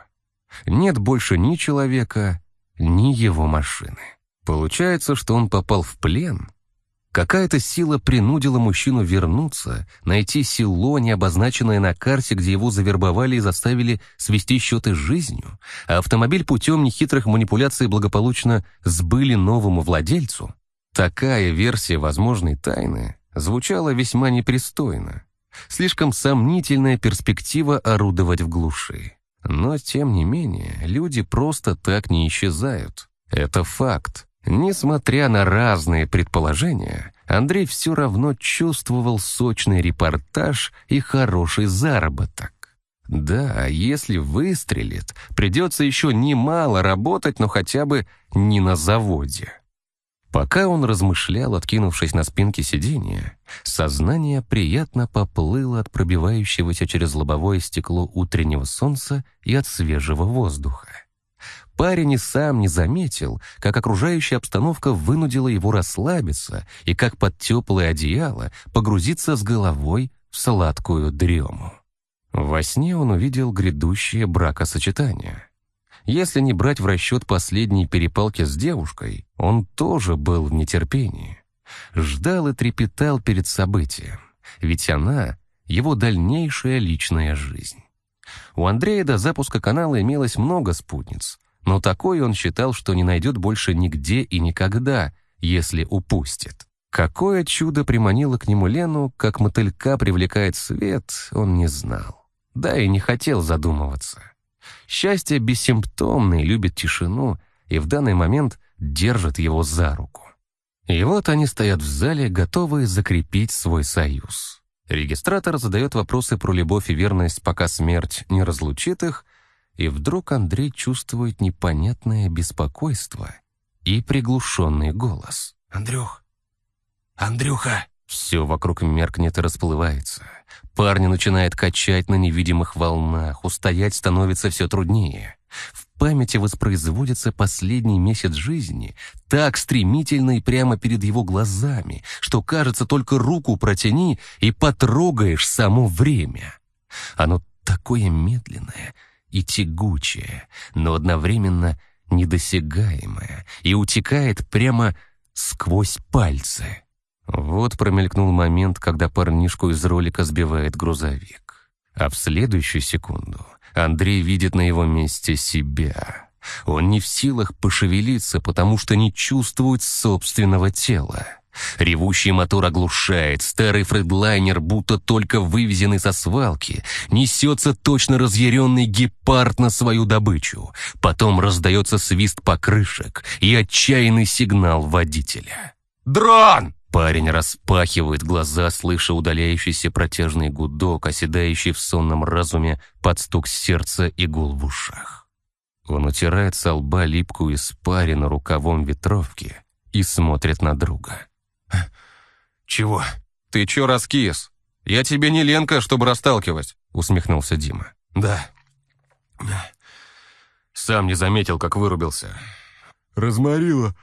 Нет больше ни человека, ни его машины. Получается, что он попал в плен? Какая-то сила принудила мужчину вернуться, найти село, не обозначенное на карте, где его завербовали и заставили свести счеты с жизнью, а автомобиль путем нехитрых манипуляций благополучно сбыли новому владельцу? Такая версия возможной тайны звучало весьма непристойно. Слишком сомнительная перспектива орудовать в глуши. Но, тем не менее, люди просто так не исчезают. Это факт. Несмотря на разные предположения, Андрей все равно чувствовал сочный репортаж и хороший заработок. Да, если выстрелит, придется еще немало работать, но хотя бы не на заводе. Пока он размышлял, откинувшись на спинке сиденья, сознание приятно поплыло от пробивающегося через лобовое стекло утреннего солнца и от свежего воздуха. Парень и сам не заметил, как окружающая обстановка вынудила его расслабиться и как под теплое одеяло погрузиться с головой в сладкую дрему. Во сне он увидел грядущее бракосочетание. Если не брать в расчет последние перепалки с девушкой, он тоже был в нетерпении. Ждал и трепетал перед событием, ведь она — его дальнейшая личная жизнь. У Андрея до запуска канала имелось много спутниц, но такой он считал, что не найдет больше нигде и никогда, если упустит. Какое чудо приманило к нему Лену, как мотылька привлекает свет, он не знал. Да и не хотел задумываться. Счастье бессимптомное, любит тишину и в данный момент держит его за руку. И вот они стоят в зале, готовые закрепить свой союз. Регистратор задает вопросы про любовь и верность, пока смерть не разлучит их, и вдруг Андрей чувствует непонятное беспокойство и приглушенный голос. «Андрюх! Андрюха!» Все вокруг меркнет и расплывается. Парня начинает качать на невидимых волнах, устоять становится все труднее. В памяти воспроизводится последний месяц жизни, так стремительно и прямо перед его глазами, что кажется только руку протяни и потрогаешь само время. Оно такое медленное и тягучее, но одновременно недосягаемое и утекает прямо сквозь пальцы. Вот промелькнул момент, когда парнишку из ролика сбивает грузовик. А в следующую секунду Андрей видит на его месте себя. Он не в силах пошевелиться, потому что не чувствует собственного тела. Ревущий мотор оглушает, старый фредлайнер, будто только вывезенный со свалки, несется точно разъяренный гепард на свою добычу. Потом раздается свист покрышек и отчаянный сигнал водителя. «Дрон!» Парень распахивает глаза, слыша удаляющийся протяжный гудок, оседающий в сонном разуме под стук сердца и гул в ушах. Он утирает со лба липкую испарину рукавом ветровки и смотрит на друга. «Чего? Ты чё раскис? Я тебе не Ленка, чтобы расталкивать», — усмехнулся Дима. «Да». Сам не заметил, как вырубился. «Разморило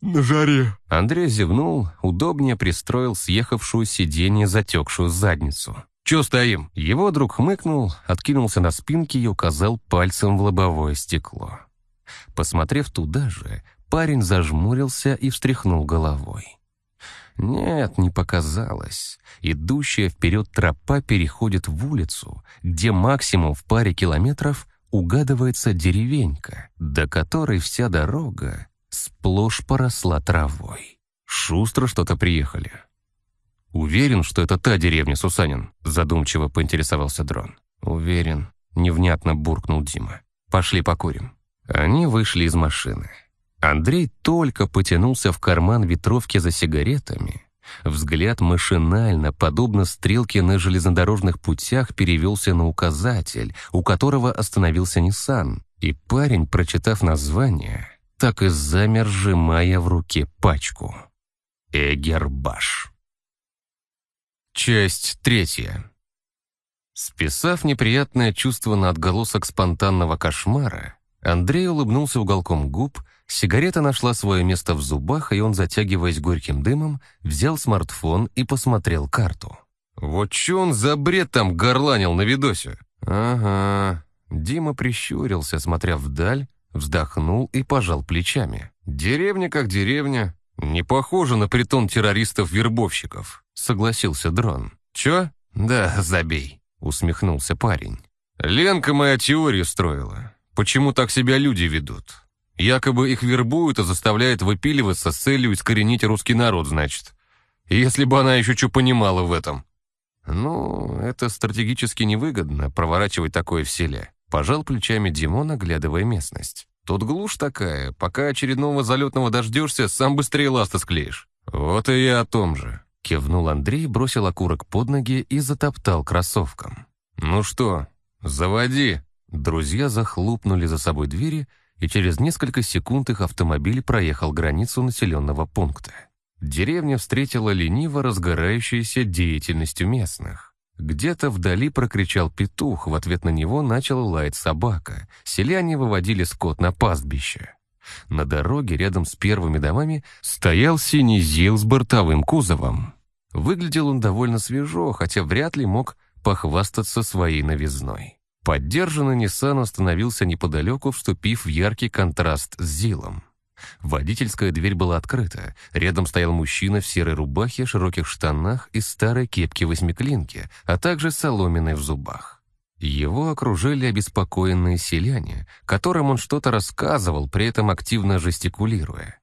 на жаре». Андрей зевнул, удобнее пристроил съехавшую сиденье затекшую задницу. «Чё стоим?» Его друг хмыкнул, откинулся на спинке и указал пальцем в лобовое стекло. Посмотрев туда же, парень зажмурился и встряхнул головой. Нет, не показалось. Идущая вперед тропа переходит в улицу, где максимум в паре километров угадывается деревенька, до которой вся дорога сплошь поросла травой. Шустро что-то приехали. «Уверен, что это та деревня, Сусанин?» Задумчиво поинтересовался дрон. «Уверен», — невнятно буркнул Дима. «Пошли покурим». Они вышли из машины. Андрей только потянулся в карман ветровки за сигаретами. Взгляд машинально, подобно стрелке на железнодорожных путях, перевелся на указатель, у которого остановился Ниссан, и парень, прочитав название, так и замер, сжимая в руке пачку. Эгербаш. Часть третья. Списав неприятное чувство на отголосок спонтанного кошмара, Андрей улыбнулся уголком губ, сигарета нашла свое место в зубах, и он, затягиваясь горьким дымом, взял смартфон и посмотрел карту. «Вот что он за бред там горланил на видосе?» «Ага». Дима прищурился, смотря вдаль, Вздохнул и пожал плечами. «Деревня как деревня. Не похоже на притон террористов-вербовщиков», согласился дрон. «Чё? Да, забей», усмехнулся парень. «Ленка моя теорию строила. Почему так себя люди ведут? Якобы их вербуют и заставляют выпиливаться с целью искоренить русский народ, значит. Если бы она еще что понимала в этом». «Ну, это стратегически невыгодно, проворачивать такое в селе. Пожал плечами Димон, оглядывая местность. Тут глушь такая, пока очередного залетного дождешься, сам быстрее ласты склеишь. «Вот и я о том же», — кивнул Андрей, бросил окурок под ноги и затоптал кроссовком. «Ну что, заводи!» Друзья захлопнули за собой двери, и через несколько секунд их автомобиль проехал границу населенного пункта. Деревня встретила лениво разгорающейся деятельностью местных. Где-то вдали прокричал петух, в ответ на него начала лаять собака. Селяне выводили скот на пастбище. На дороге рядом с первыми домами стоял синий ЗИЛ с бортовым кузовом. Выглядел он довольно свежо, хотя вряд ли мог похвастаться своей новизной. Поддержанный Ниссан остановился неподалеку, вступив в яркий контраст с Зилом. Водительская дверь была открыта. Рядом стоял мужчина в серой рубахе, широких штанах и старой кепке-восьмиклинке, а также соломенной в зубах. Его окружили обеспокоенные селяне, которым он что-то рассказывал, при этом активно жестикулируя.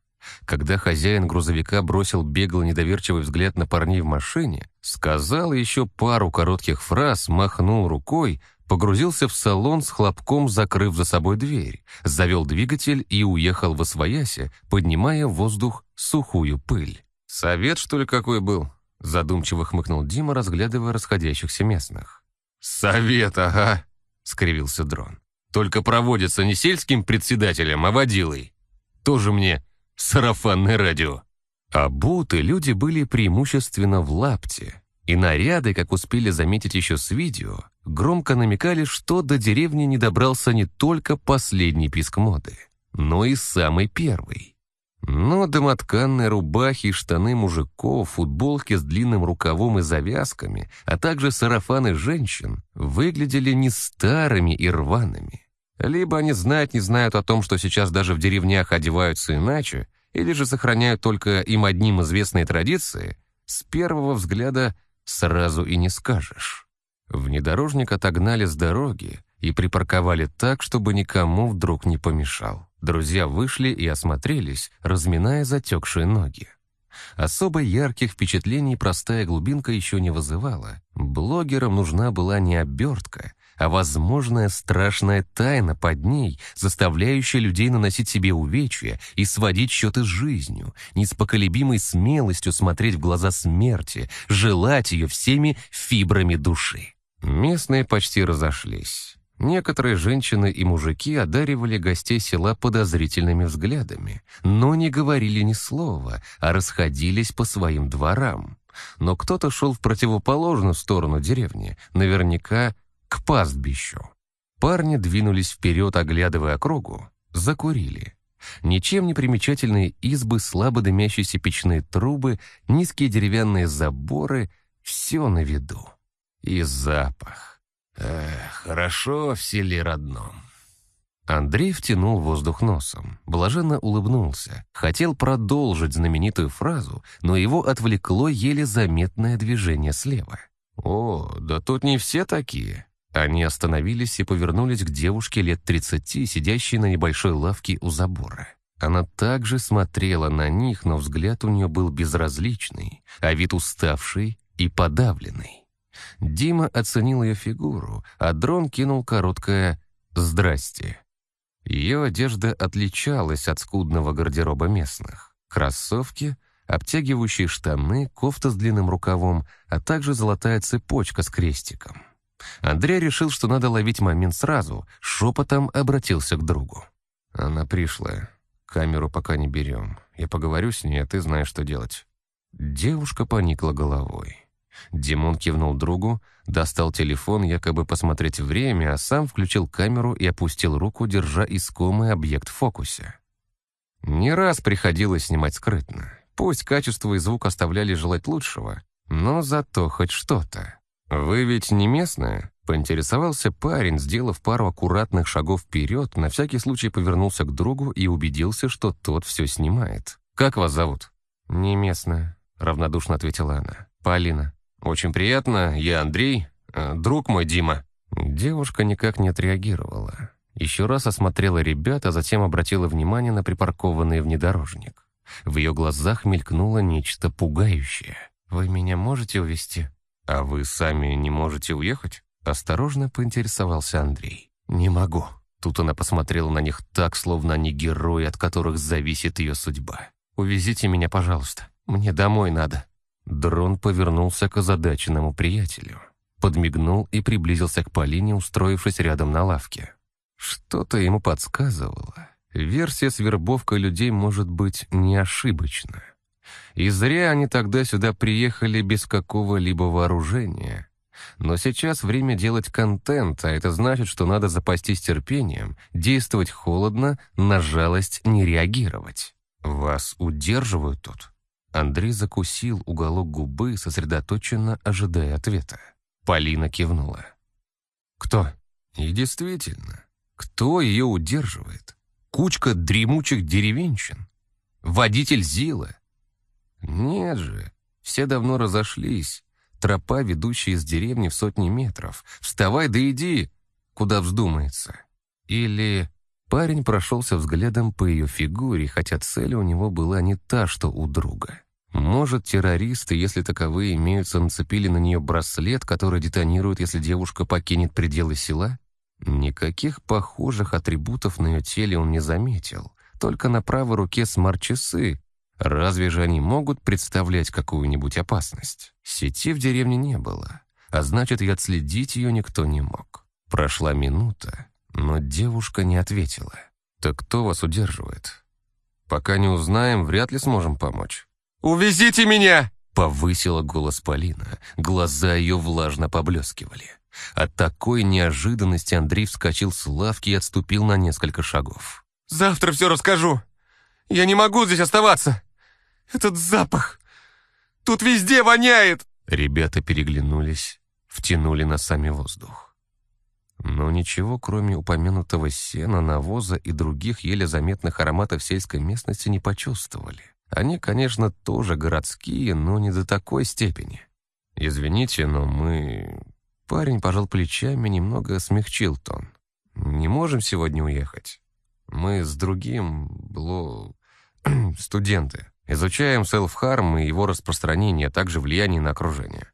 Когда хозяин грузовика бросил бегло недоверчивый взгляд на парней в машине, сказал еще пару коротких фраз, махнул рукой, погрузился в салон с хлопком, закрыв за собой дверь, завел двигатель и уехал в Освоясе, поднимая в воздух сухую пыль. «Совет, что ли, какой был?» задумчиво хмыкнул Дима, разглядывая расходящихся местных. «Совет, ага», — скривился дрон. «Только проводится не сельским председателем, а водилой. Тоже мне сарафанное радио». А буты люди были преимущественно в лапте, и наряды, как успели заметить еще с видео, громко намекали, что до деревни не добрался не только последний писк моды, но и самый первый. Но домотканные рубахи штаны мужиков, футболки с длинным рукавом и завязками, а также сарафаны женщин выглядели не старыми и рваными. Либо они знать не знают о том, что сейчас даже в деревнях одеваются иначе, или же сохраняют только им одним известные традиции, с первого взгляда сразу и не скажешь. Внедорожник отогнали с дороги и припарковали так, чтобы никому вдруг не помешал. Друзья вышли и осмотрелись, разминая затекшие ноги. Особо ярких впечатлений простая глубинка еще не вызывала. Блогерам нужна была не обертка, а возможная страшная тайна под ней, заставляющая людей наносить себе увечья и сводить счеты с жизнью, не с поколебимой смелостью смотреть в глаза смерти, желать ее всеми фибрами души. Местные почти разошлись. Некоторые женщины и мужики одаривали гостей села подозрительными взглядами, но не говорили ни слова, а расходились по своим дворам. Но кто-то шел в противоположную сторону деревни, наверняка к пастбищу. Парни двинулись вперед, оглядывая округу, закурили. Ничем не примечательные избы, слабо дымящиеся печные трубы, низкие деревянные заборы — все на виду. И запах. Эх, хорошо в селе родном. Андрей втянул воздух носом, блаженно улыбнулся, хотел продолжить знаменитую фразу, но его отвлекло еле заметное движение слева. «О, да тут не все такие». Они остановились и повернулись к девушке лет тридцати, сидящей на небольшой лавке у забора. Она также смотрела на них, но взгляд у нее был безразличный, а вид уставший и подавленный. Дима оценил ее фигуру, а дрон кинул короткое «Здрасте». Ее одежда отличалась от скудного гардероба местных. Кроссовки, обтягивающие штаны, кофта с длинным рукавом, а также золотая цепочка с крестиком. Андрей решил, что надо ловить момент сразу, шепотом обратился к другу. «Она пришла. Камеру пока не берем. Я поговорю с ней, а ты знаешь, что делать». Девушка поникла головой. Димон кивнул другу, достал телефон, якобы посмотреть время, а сам включил камеру и опустил руку, держа искомый объект в фокусе. Не раз приходилось снимать скрытно. Пусть качество и звук оставляли желать лучшего, но зато хоть что-то. «Вы ведь не местная?» — поинтересовался парень, сделав пару аккуратных шагов вперед, на всякий случай повернулся к другу и убедился, что тот все снимает. «Как вас зовут?» «Не местная», — равнодушно ответила она. «Полина». «Очень приятно, я Андрей, э, друг мой Дима». Девушка никак не отреагировала. Еще раз осмотрела ребят, а затем обратила внимание на припаркованный внедорожник. В ее глазах мелькнуло нечто пугающее. «Вы меня можете увезти?» «А вы сами не можете уехать?» Осторожно поинтересовался Андрей. «Не могу». Тут она посмотрела на них так, словно они герои, от которых зависит ее судьба. «Увезите меня, пожалуйста. Мне домой надо». Дрон повернулся к озадаченному приятелю, подмигнул и приблизился к Полине, устроившись рядом на лавке. Что-то ему подсказывало. Версия с вербовкой людей может быть не ошибочна. И зря они тогда сюда приехали без какого-либо вооружения. Но сейчас время делать контент, а это значит, что надо запастись терпением, действовать холодно, на жалость не реагировать. «Вас удерживают тут?» Андрей закусил уголок губы, сосредоточенно ожидая ответа. Полина кивнула. «Кто?» «И действительно, кто ее удерживает? Кучка дремучих деревенщин? Водитель Зила? Нет же, все давно разошлись. Тропа, ведущая из деревни в сотни метров. Вставай да иди, куда вздумается. Или парень прошелся взглядом по ее фигуре, хотя цель у него была не та, что у друга. Может, террористы, если таковые имеются, нацепили на нее браслет, который детонирует, если девушка покинет пределы села? Никаких похожих атрибутов на ее теле он не заметил. Только на правой руке смарт-часы. Разве же они могут представлять какую-нибудь опасность? Сети в деревне не было, а значит, и отследить ее никто не мог. Прошла минута, но девушка не ответила. «Так кто вас удерживает? Пока не узнаем, вряд ли сможем помочь». «Увезите меня!» — повысила голос Полина. Глаза ее влажно поблескивали. От такой неожиданности Андрей вскочил с лавки и отступил на несколько шагов. «Завтра все расскажу. Я не могу здесь оставаться. Этот запах. Тут везде воняет!» Ребята переглянулись, втянули носами воздух. Но ничего, кроме упомянутого сена, навоза и других еле заметных ароматов сельской местности не почувствовали. Они, конечно, тоже городские, но не до такой степени. «Извините, но мы Парень пожал плечами, немного смягчил тон. «Не можем сегодня уехать. Мы с другим, Бло... (clears throat) студенты. Изучаем селф-харм и его распространение, а также влияние на окружение.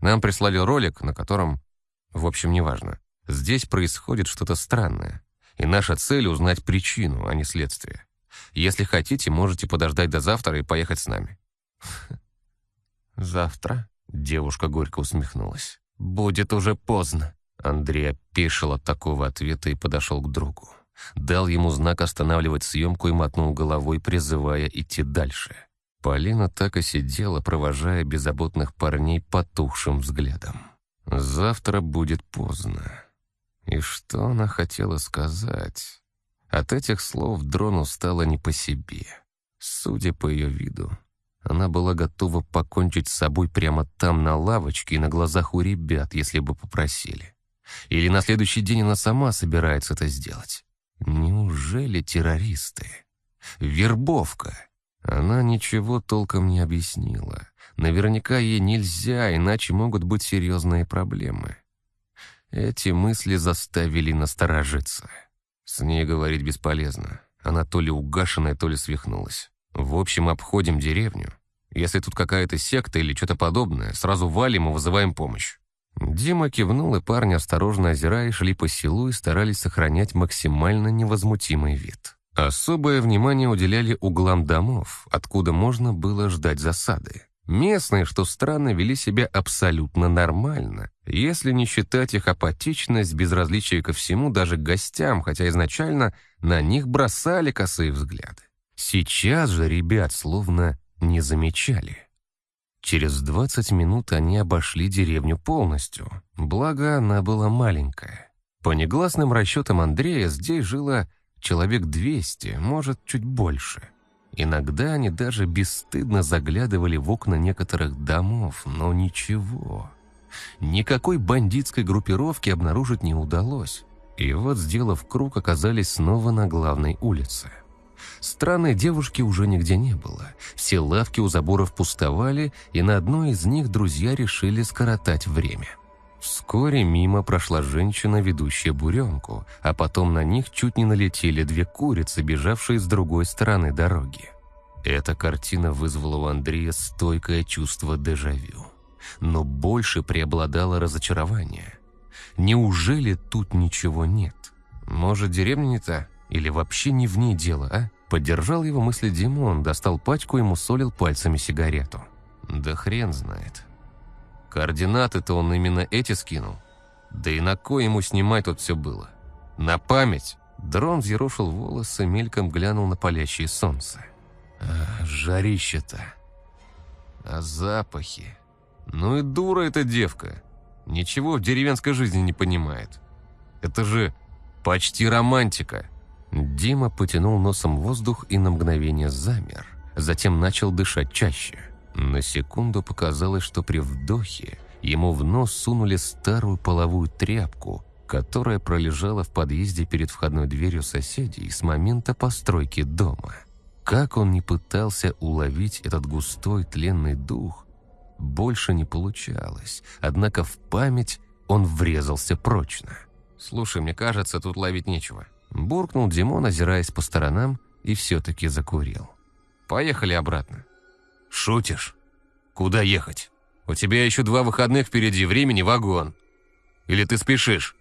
Нам прислали ролик, на котором... В общем, неважно. Здесь происходит что-то странное. И наша цель — узнать причину, а не следствие. Если хотите, можете подождать до завтра и поехать с нами». (laughs) «Завтра?» — девушка горько усмехнулась. «Будет уже поздно». Андрей опешил от такого ответа и подошел к другу. Дал ему знак останавливать съемку и мотнул головой, призывая идти дальше. Полина так и сидела, провожая беззаботных парней потухшим взглядом. «Завтра будет поздно». И что она хотела сказать? От этих слов дрону стало не по себе. Судя по ее виду, она была готова покончить с собой прямо там, на лавочке и на глазах у ребят, если бы попросили. Или на следующий день она сама собирается это сделать. Неужели террористы? Вербовка. Она ничего толком не объяснила. Наверняка ей нельзя, иначе могут быть серьезные проблемы. Эти мысли заставили насторожиться. С ней говорить бесполезно. Она то ли угашенная, то ли свихнулась. В общем, обходим деревню. Если тут какая-то секта или что-то подобное, сразу валим и вызываем помощь». Дима кивнул, и парни, осторожно озирая, шли по селу и старались сохранять максимально невозмутимый вид. Особое внимание уделяли углам домов, откуда можно было ждать засады. Местные, что странно, вели себя абсолютно нормально, если не считать их апатичность, безразличие ко всему, даже к гостям, хотя изначально на них бросали косые взгляды. Сейчас же ребят словно не замечали. Через 20 минут они обошли деревню полностью, благо она была маленькая. По негласным расчетам Андрея здесь жило человек 200, может, чуть больше. Иногда они даже бесстыдно заглядывали в окна некоторых домов, но ничего. Никакой бандитской группировки обнаружить не удалось. И вот, сделав круг, оказались снова на главной улице. Странной девушки уже нигде не было. Все лавки у заборов пустовали, и на одной из них друзья решили скоротать время. Вскоре мимо прошла женщина, ведущая буренку, а потом на них чуть не налетели две курицы, бежавшие с другой стороны дороги. Эта картина вызвала у Андрея стойкое чувство дежавю. Но больше преобладало разочарование. Неужели тут ничего нет? Может, деревня не та? Или вообще не в ней дело, а? Поддержал его мысли Димон, достал пачку и мусолил пальцами сигарету. Да хрен знает. Координаты-то он именно эти скинул. Да и на кой ему снимать тут все было? На память? Дрон взъерошил волосы, мельком глянул на палящее солнце. А, жарище-то. А запахи? Ну и дура эта девка. Ничего в деревенской жизни не понимает. Это же почти романтика. Дима потянул носом воздух и на мгновение замер. Затем начал дышать чаще. На секунду показалось, что при вдохе ему в нос сунули старую половую тряпку, которая пролежала в подъезде перед входной дверью соседей с момента постройки дома. Как он не пытался уловить этот густой тленный дух, больше не получалось, однако в память он врезался прочно. «Слушай, мне кажется, тут ловить нечего», Буркнул Димон, озираясь по сторонам, и все-таки закурил. «Поехали обратно». «Шутишь? Куда ехать? У тебя еще два выходных впереди, времени вагон. Или ты спешишь?»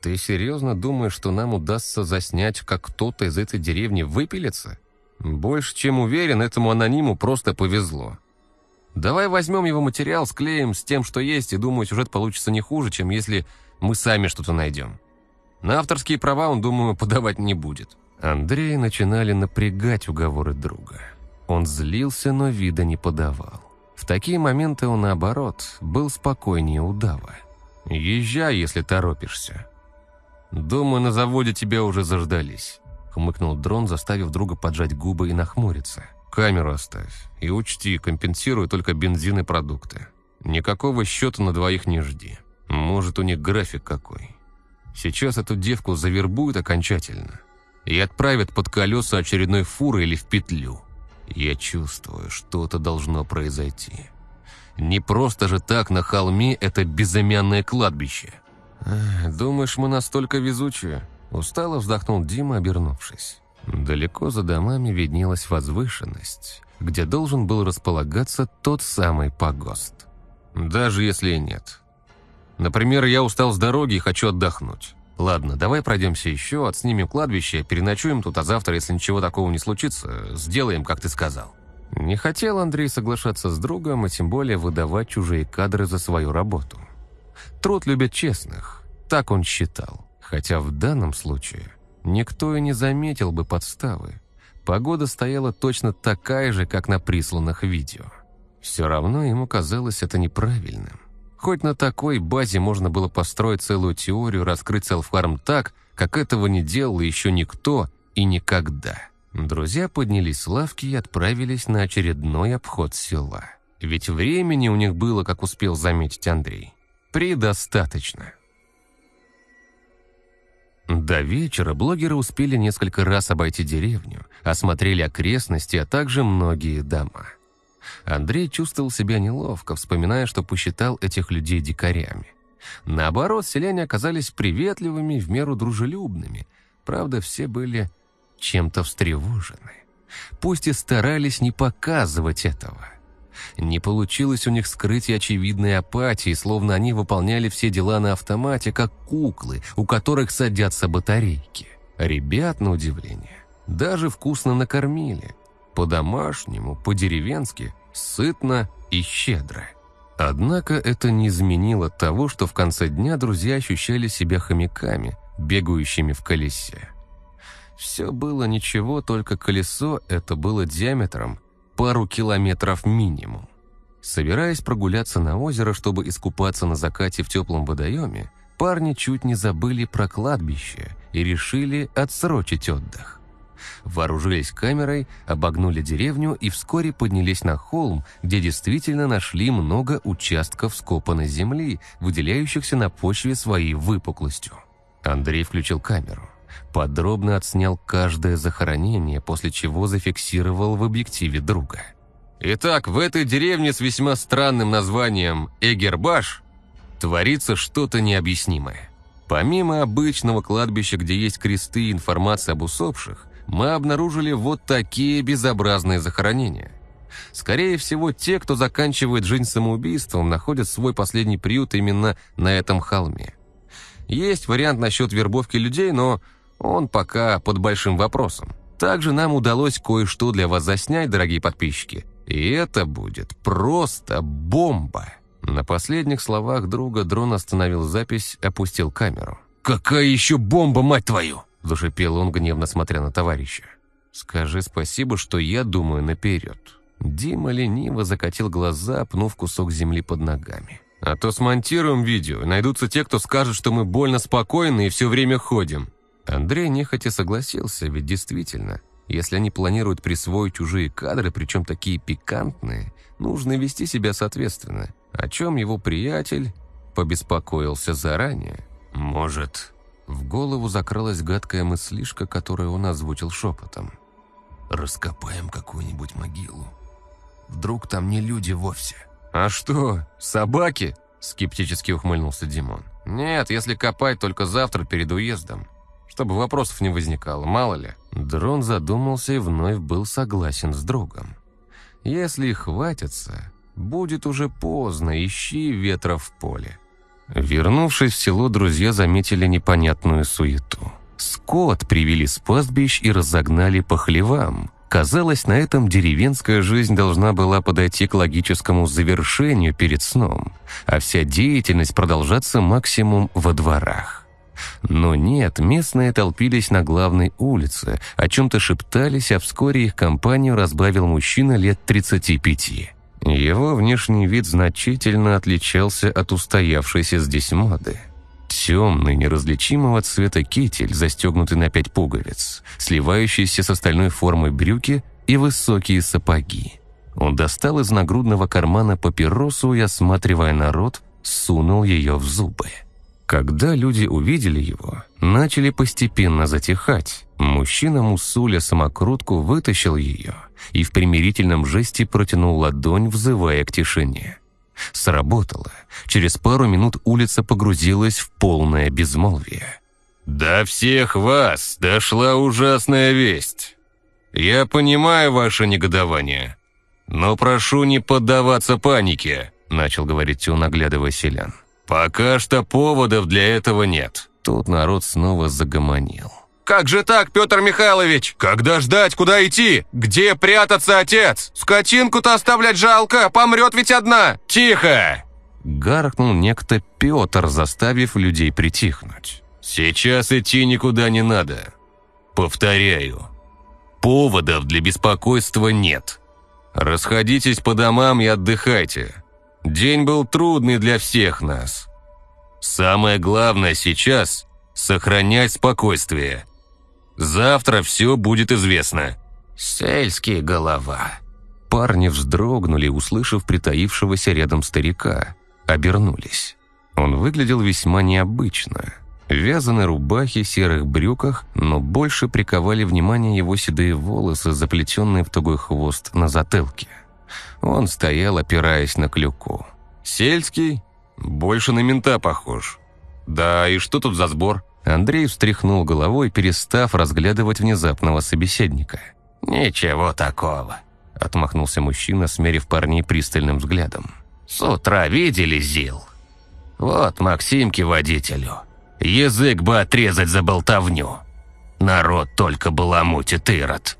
«Ты серьезно думаешь, что нам удастся заснять, как кто-то из этой деревни выпилится? Больше чем уверен, этому анониму просто повезло. Давай возьмем его материал, склеим с тем, что есть, и думаю, сюжет получится не хуже, чем если мы сами что-то найдем». На авторские права он, думаю, подавать не будет. Андрея начинали напрягать уговоры друга. Он злился, но вида не подавал. В такие моменты он, наоборот, был спокойнее удава. «Езжай, если торопишься». «Думаю, на заводе тебя уже заждались», — хмыкнул дрон, заставив друга поджать губы и нахмуриться. «Камеру оставь. И учти, компенсируй только бензин и продукты. Никакого счета на двоих не жди. Может, у них график какой. Сейчас эту девку завербуют окончательно и отправят под колеса очередной фуры или в петлю. Я чувствую, что-то должно произойти. Не просто же так на холме это безымянное кладбище. «Думаешь, мы настолько везучие?» Устало вздохнул Дима, обернувшись. Далеко за домами виднелась возвышенность, где должен был располагаться тот самый погост. Даже если и нет. Например, я устал с дороги и хочу отдохнуть. Ладно, давай пройдемся еще, отснимем кладбище, переночуем тут, а завтра, если ничего такого не случится, сделаем, как ты сказал». Не хотел Андрей соглашаться с другом, и тем более выдавать чужие кадры за свою работу. Труд любит честных, так он считал. Хотя в данном случае никто и не заметил бы подставы. Погода стояла точно такая же, как на присланных видео. Все равно ему казалось это неправильным. Хоть на такой базе можно было построить целую теорию, раскрыть селфхарм так, как этого не делал еще никто и никогда. Друзья поднялись с лавки и отправились на очередной обход села. Ведь времени у них было, как успел заметить Андрей, предостаточно. До вечера блогеры успели несколько раз обойти деревню, осмотрели окрестности, а также многие дома. Андрей чувствовал себя неловко, вспоминая, что посчитал этих людей дикарями. Наоборот, селяне оказались приветливыми, в меру дружелюбными. Правда, все были чем-то встревожены. Пусть и старались не показывать этого. Не получилось у них скрыть очевидной апатии, словно они выполняли все дела на автомате, как куклы, у которых садятся батарейки. Ребят, на удивление, даже вкусно накормили. По-домашнему, по-деревенски, сытно и щедро. Однако это не изменило того, что в конце дня друзья ощущали себя хомяками, бегающими в колесе. Все было ничего, только колесо это было диаметром пару километров минимум. Собираясь прогуляться на озеро, чтобы искупаться на закате в теплом водоеме, парни чуть не забыли про кладбище и решили отсрочить отдых. Вооружились камерой, обогнули деревню и вскоре поднялись на холм, где действительно нашли много участков скопанной земли, выделяющихся на почве своей выпуклостью. Андрей включил камеру. Подробно отснял каждое захоронение, после чего зафиксировал в объективе друга. Итак, в этой деревне с весьма странным названием Эгербаш творится что-то необъяснимое. Помимо обычного кладбища, где есть кресты и информация об усопших, мы обнаружили вот такие безобразные захоронения. Скорее всего, те, кто заканчивает жизнь самоубийством, находят свой последний приют именно на этом холме. Есть вариант насчет вербовки людей, но он пока под большим вопросом. Также нам удалось кое-что для вас заснять, дорогие подписчики. И это будет просто бомба. На последних словах друга дрон остановил запись, опустил камеру. «Какая еще бомба, мать твою?» – зашипел он, гневно смотря на товарища. «Скажи спасибо, что я думаю наперед». Дима лениво закатил глаза, пнув кусок земли под ногами. «А то смонтируем видео, найдутся те, кто скажет, что мы больно спокойны и все время ходим». Андрей нехотя согласился, ведь действительно, если они планируют присвоить чужие кадры, причем такие пикантные, нужно вести себя соответственно, о чем его приятель побеспокоился заранее. «Может...» В голову закралась гадкая мыслишка, которую он озвучил шепотом. «Раскопаем какую-нибудь могилу. Вдруг там не люди вовсе?» «А что, собаки?» – скептически ухмыльнулся Димон. «Нет, если копать, только завтра перед уездом. Чтобы вопросов не возникало, мало ли». Дрон задумался и вновь был согласен с другом. «Если хватится, будет уже поздно, ищи ветра в поле». Вернувшись в село, друзья заметили непонятную суету. Скот привели с пастбищ и разогнали по хлевам. Казалось, на этом деревенская жизнь должна была подойти к логическому завершению перед сном, а вся деятельность продолжаться максимум во дворах. Но нет, местные толпились на главной улице, о чем-то шептались, а вскоре их компанию разбавил мужчина лет 35. Его внешний вид значительно отличался от устоявшейся здесь моды. Темный, неразличимого цвета китель, застегнутый на пять пуговиц, сливающийся с остальной формой брюки и высокие сапоги. Он достал из нагрудного кармана папиросу и, осматривая народ, сунул ее в зубы. Когда люди увидели его, начали постепенно затихать. Мужчина Мусуля самокрутку вытащил ее и в примирительном жесте протянул ладонь, взывая к тишине. Сработало. Через пару минут улица погрузилась в полное безмолвие. «До всех вас дошла ужасная весть. Я понимаю ваше негодование, но прошу не поддаваться панике», начал говорить он, оглядывая селян. «Пока что поводов для этого нет». Тут народ снова загомонил. «Как же так, Петр Михайлович? Когда ждать, куда идти? Где прятаться, отец? Скотинку-то оставлять жалко, помрет ведь одна! Тихо!» Гаркнул некто Петр, заставив людей притихнуть. «Сейчас идти никуда не надо. Повторяю, поводов для беспокойства нет. Расходитесь по домам и отдыхайте. День был трудный для всех нас. Самое главное сейчас – сохранять спокойствие. Завтра все будет известно». «Сельский голова». Парни вздрогнули, услышав притаившегося рядом старика. Обернулись. Он выглядел весьма необычно. В вязаной рубахе, серых брюках, но больше приковали внимание его седые волосы, заплетенные в тугой хвост на затылке. Он стоял, опираясь на клюку. «Сельский? Больше на мента похож. Да, и что тут за сбор?» Андрей встряхнул головой, перестав разглядывать внезапного собеседника. «Ничего такого», — отмахнулся мужчина, смерив парней пристальным взглядом. «С утра видели ЗИЛ? Вот Максимке водителю. Язык бы отрезать за болтовню. Народ только баламутит ирод.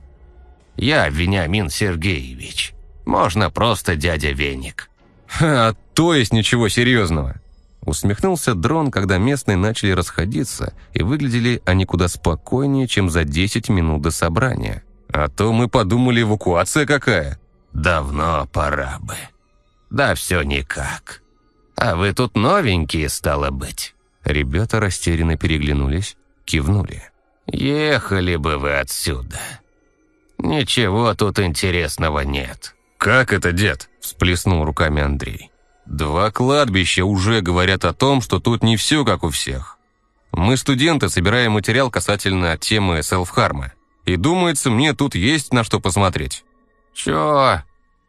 Я Вениамин Сергеевич. Можно просто дядя Веник». «Ха, то есть ничего серьезного», Усмехнулся дрон, когда местные начали расходиться, и выглядели они куда спокойнее, чем за 10 минут до собрания. А то мы подумали, эвакуация какая. Давно пора бы. Да все никак. А вы тут новенькие, стало быть. Ребята растерянно переглянулись, кивнули. Ехали бы вы отсюда. Ничего тут интересного нет. «Как это, дед?» – всплеснул руками Андрей. Два кладбища уже говорят о том, что тут не все как у всех. Мы, студенты, собираем материал касательно темы селфхарма. И думается, мне тут есть на что посмотреть. Чё?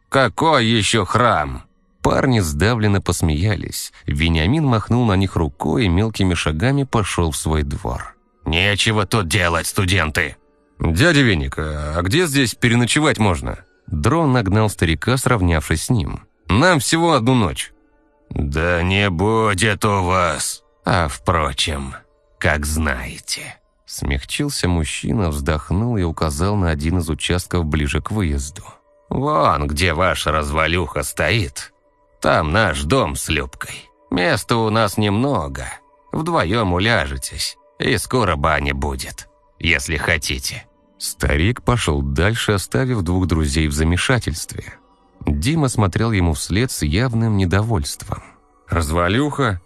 Какой еще храм? Парни сдавленно посмеялись. Вениамин махнул на них рукой и мелкими шагами пошел в свой двор. «Нечего тут делать, студенты!» «Дядя Веник, а где здесь переночевать можно?» Дрон нагнал старика, сравнявшись с ним. Нам всего одну ночь». «Да не будет у вас. А впрочем, как знаете». Смягчился мужчина, вздохнул и указал на один из участков ближе к выезду. «Вон, где ваша развалюха стоит. Там наш дом с Любкой. Места у нас немного. Вдвоем уляжетесь, и скоро баня будет, если хотите». Старик пошел дальше, оставив двух друзей в замешательстве. Дима смотрел ему вслед с явным недовольством. «Развалюха?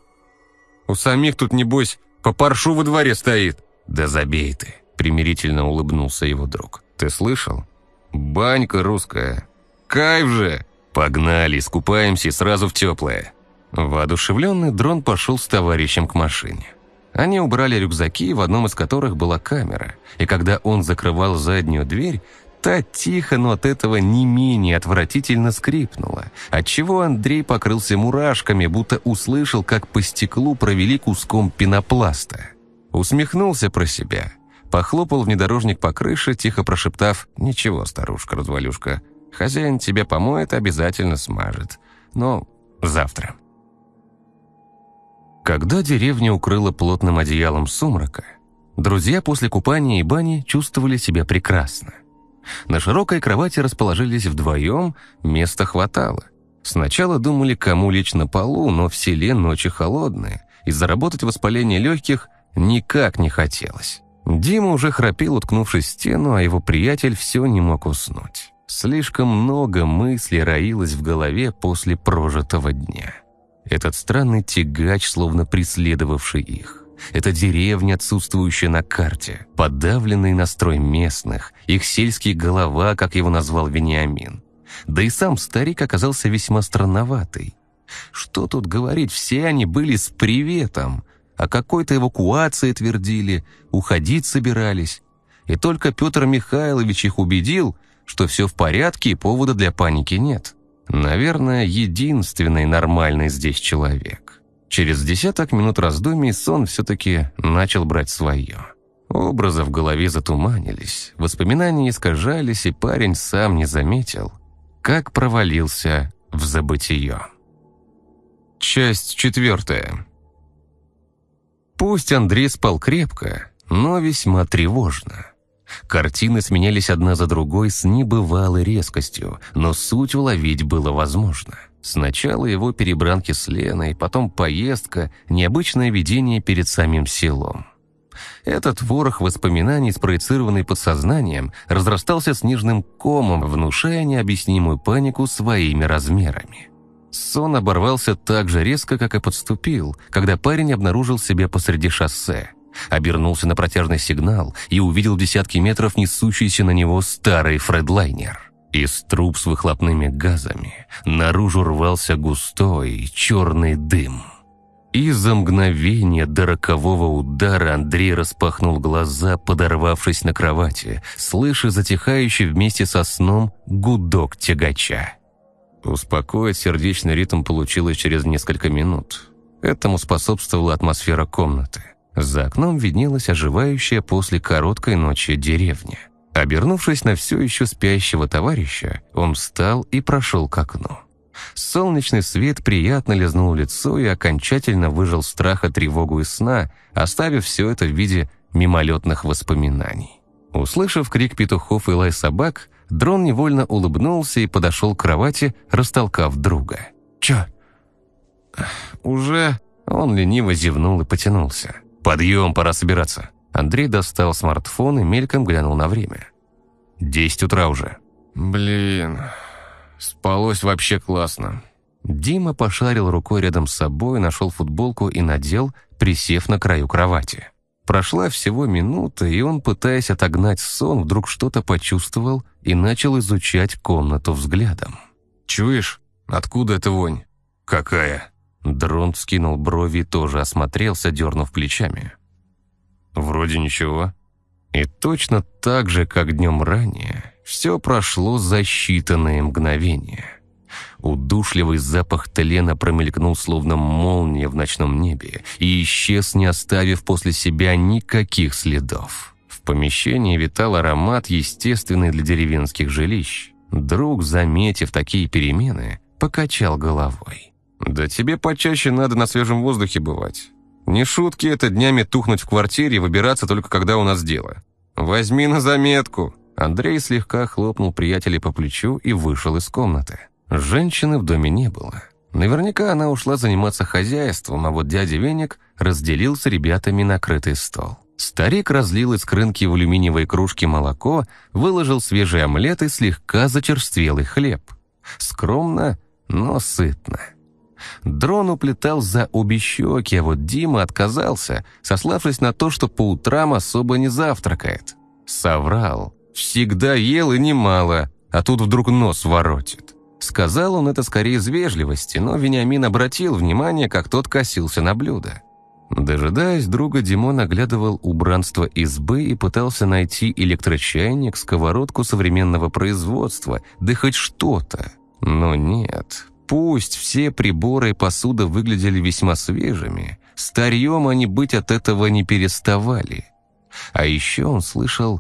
У самих тут, небось, по паршу во дворе стоит». «Да забей ты», — примирительно улыбнулся его друг. «Ты слышал? Банька русская. Кайф же! Погнали, искупаемся и сразу в теплое». Воодушевленный дрон пошел с товарищем к машине. Они убрали рюкзаки, в одном из которых была камера, и когда он закрывал заднюю дверь, та тихо, но от этого не менее отвратительно скрипнула, отчего Андрей покрылся мурашками, будто услышал, как по стеклу провели куском пенопласта. Усмехнулся про себя, похлопал внедорожник по крыше, тихо прошептав «Ничего, старушка-развалюшка, хозяин тебя помоет, обязательно смажет, но завтра». Когда деревня укрыла плотным одеялом сумрака, друзья после купания и бани чувствовали себя прекрасно. На широкой кровати расположились вдвоем, места хватало. Сначала думали, кому лечь на полу, но в селе ночи холодные, и заработать воспаление легких никак не хотелось. Дима уже храпел, уткнувшись в стену, а его приятель все не мог уснуть. Слишком много мыслей роилось в голове после прожитого дня. Этот странный тягач, словно преследовавший их. Это деревня, отсутствующая на карте, подавленный настрой местных, их сельский голова, как его назвал Вениамин. Да и сам старик оказался весьма странноватый. Что тут говорить, все они были с приветом, о какой-то эвакуации твердили, уходить собирались. И только Петр Михайлович их убедил, что все в порядке и повода для паники нет. Наверное, единственный нормальный здесь человек. Через десяток минут раздумий сон все-таки начал брать свое. Образы в голове затуманились, воспоминания искажались, и парень сам не заметил, как провалился в забытие. Часть четвертая. Пусть Андрей спал крепко, но весьма тревожно. Картины сменялись одна за другой с небывалой резкостью, но суть уловить было возможно. Сначала его перебранки с Леной, потом поездка, необычное видение перед самим селом. Этот ворох воспоминаний, спроецированный подсознанием, разрастался снежным комом, внушая необъяснимую панику своими размерами. Сон оборвался так же резко, как и подступил, когда парень обнаружил себя посреди шоссе, обернулся на протяжный сигнал и увидел десятки метров несущийся на него старый фредлайнер. Из труб с выхлопными газами наружу рвался густой черный дым. И за мгновение до рокового удара Андрей распахнул глаза, подорвавшись на кровати, слыша затихающий вместе со сном гудок тягача. Успокоить сердечный ритм получилось через несколько минут. Этому способствовала атмосфера комнаты. За окном виднелась оживающая после короткой ночи деревня. Обернувшись на все еще спящего товарища, он встал и прошел к окну. Солнечный свет приятно лизнул лицо и окончательно выжил страха, тревогу и сна, оставив все это в виде мимолетных воспоминаний. Услышав крик петухов и лай собак, дрон невольно улыбнулся и подошел к кровати, растолкав друга. «Чё? Уже?» Он лениво зевнул и потянулся. «Подъем, пора собираться». Андрей достал смартфон и мельком глянул на время. «Десять утра уже». «Блин, спалось вообще классно». Дима пошарил рукой рядом с собой, нашел футболку и надел, присев на краю кровати. Прошла всего минута, и он, пытаясь отогнать сон, вдруг что-то почувствовал и начал изучать комнату взглядом. «Чуешь? Откуда эта вонь?» «Какая?» Дрон вскинул брови и тоже осмотрелся, дернув плечами. Вроде ничего. И точно так же, как днем ранее, все прошло за считанные мгновения. Удушливый запах тлена промелькнул, словно молния в ночном небе, и исчез, не оставив после себя никаких следов. В помещении витал аромат, естественный для деревенских жилищ. Друг, заметив такие перемены, покачал головой. «Да тебе почаще надо на свежем воздухе бывать. Не шутки это днями тухнуть в квартире и выбираться только когда у нас дело. Возьми на заметку». Андрей слегка хлопнул приятеля по плечу и вышел из комнаты. Женщины в доме не было. Наверняка она ушла заниматься хозяйством, а вот дядя Веник разделил с ребятами накрытый стол. Старик разлил из крынки в алюминиевой кружке молоко, выложил свежий омлет и слегка зачерствелый хлеб. Скромно, но сытно. Дрон уплетал за обе щеки, а вот Дима отказался, сославшись на то, что по утрам особо не завтракает. Соврал. Всегда ел и немало, а тут вдруг нос воротит. Сказал он это скорее из вежливости, но Вениамин обратил внимание, как тот косился на блюдо. Дожидаясь друга, Димон оглядывал убранство избы и пытался найти электрочайник, сковородку современного производства, да хоть что-то. Но нет, пусть все приборы и посуда выглядели весьма свежими, старьем они быть от этого не переставали. А еще он слышал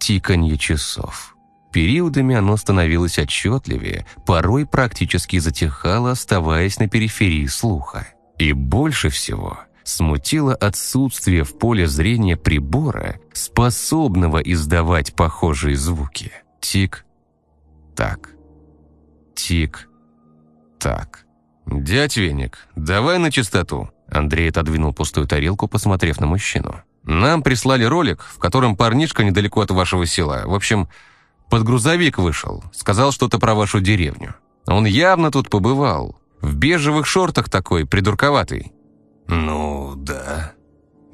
тиканье часов. Периодами оно становилось отчетливее, порой практически затихало, оставаясь на периферии слуха. И больше всего смутило отсутствие в поле зрения прибора, способного издавать похожие звуки. Тик-так, тик-так. «Дядь Веник, давай на чистоту», Андрей отодвинул пустую тарелку, посмотрев на мужчину. «Нам прислали ролик, в котором парнишка недалеко от вашего села. В общем, под грузовик вышел, сказал что-то про вашу деревню. Он явно тут побывал. В бежевых шортах такой, придурковатый». «Ну, да,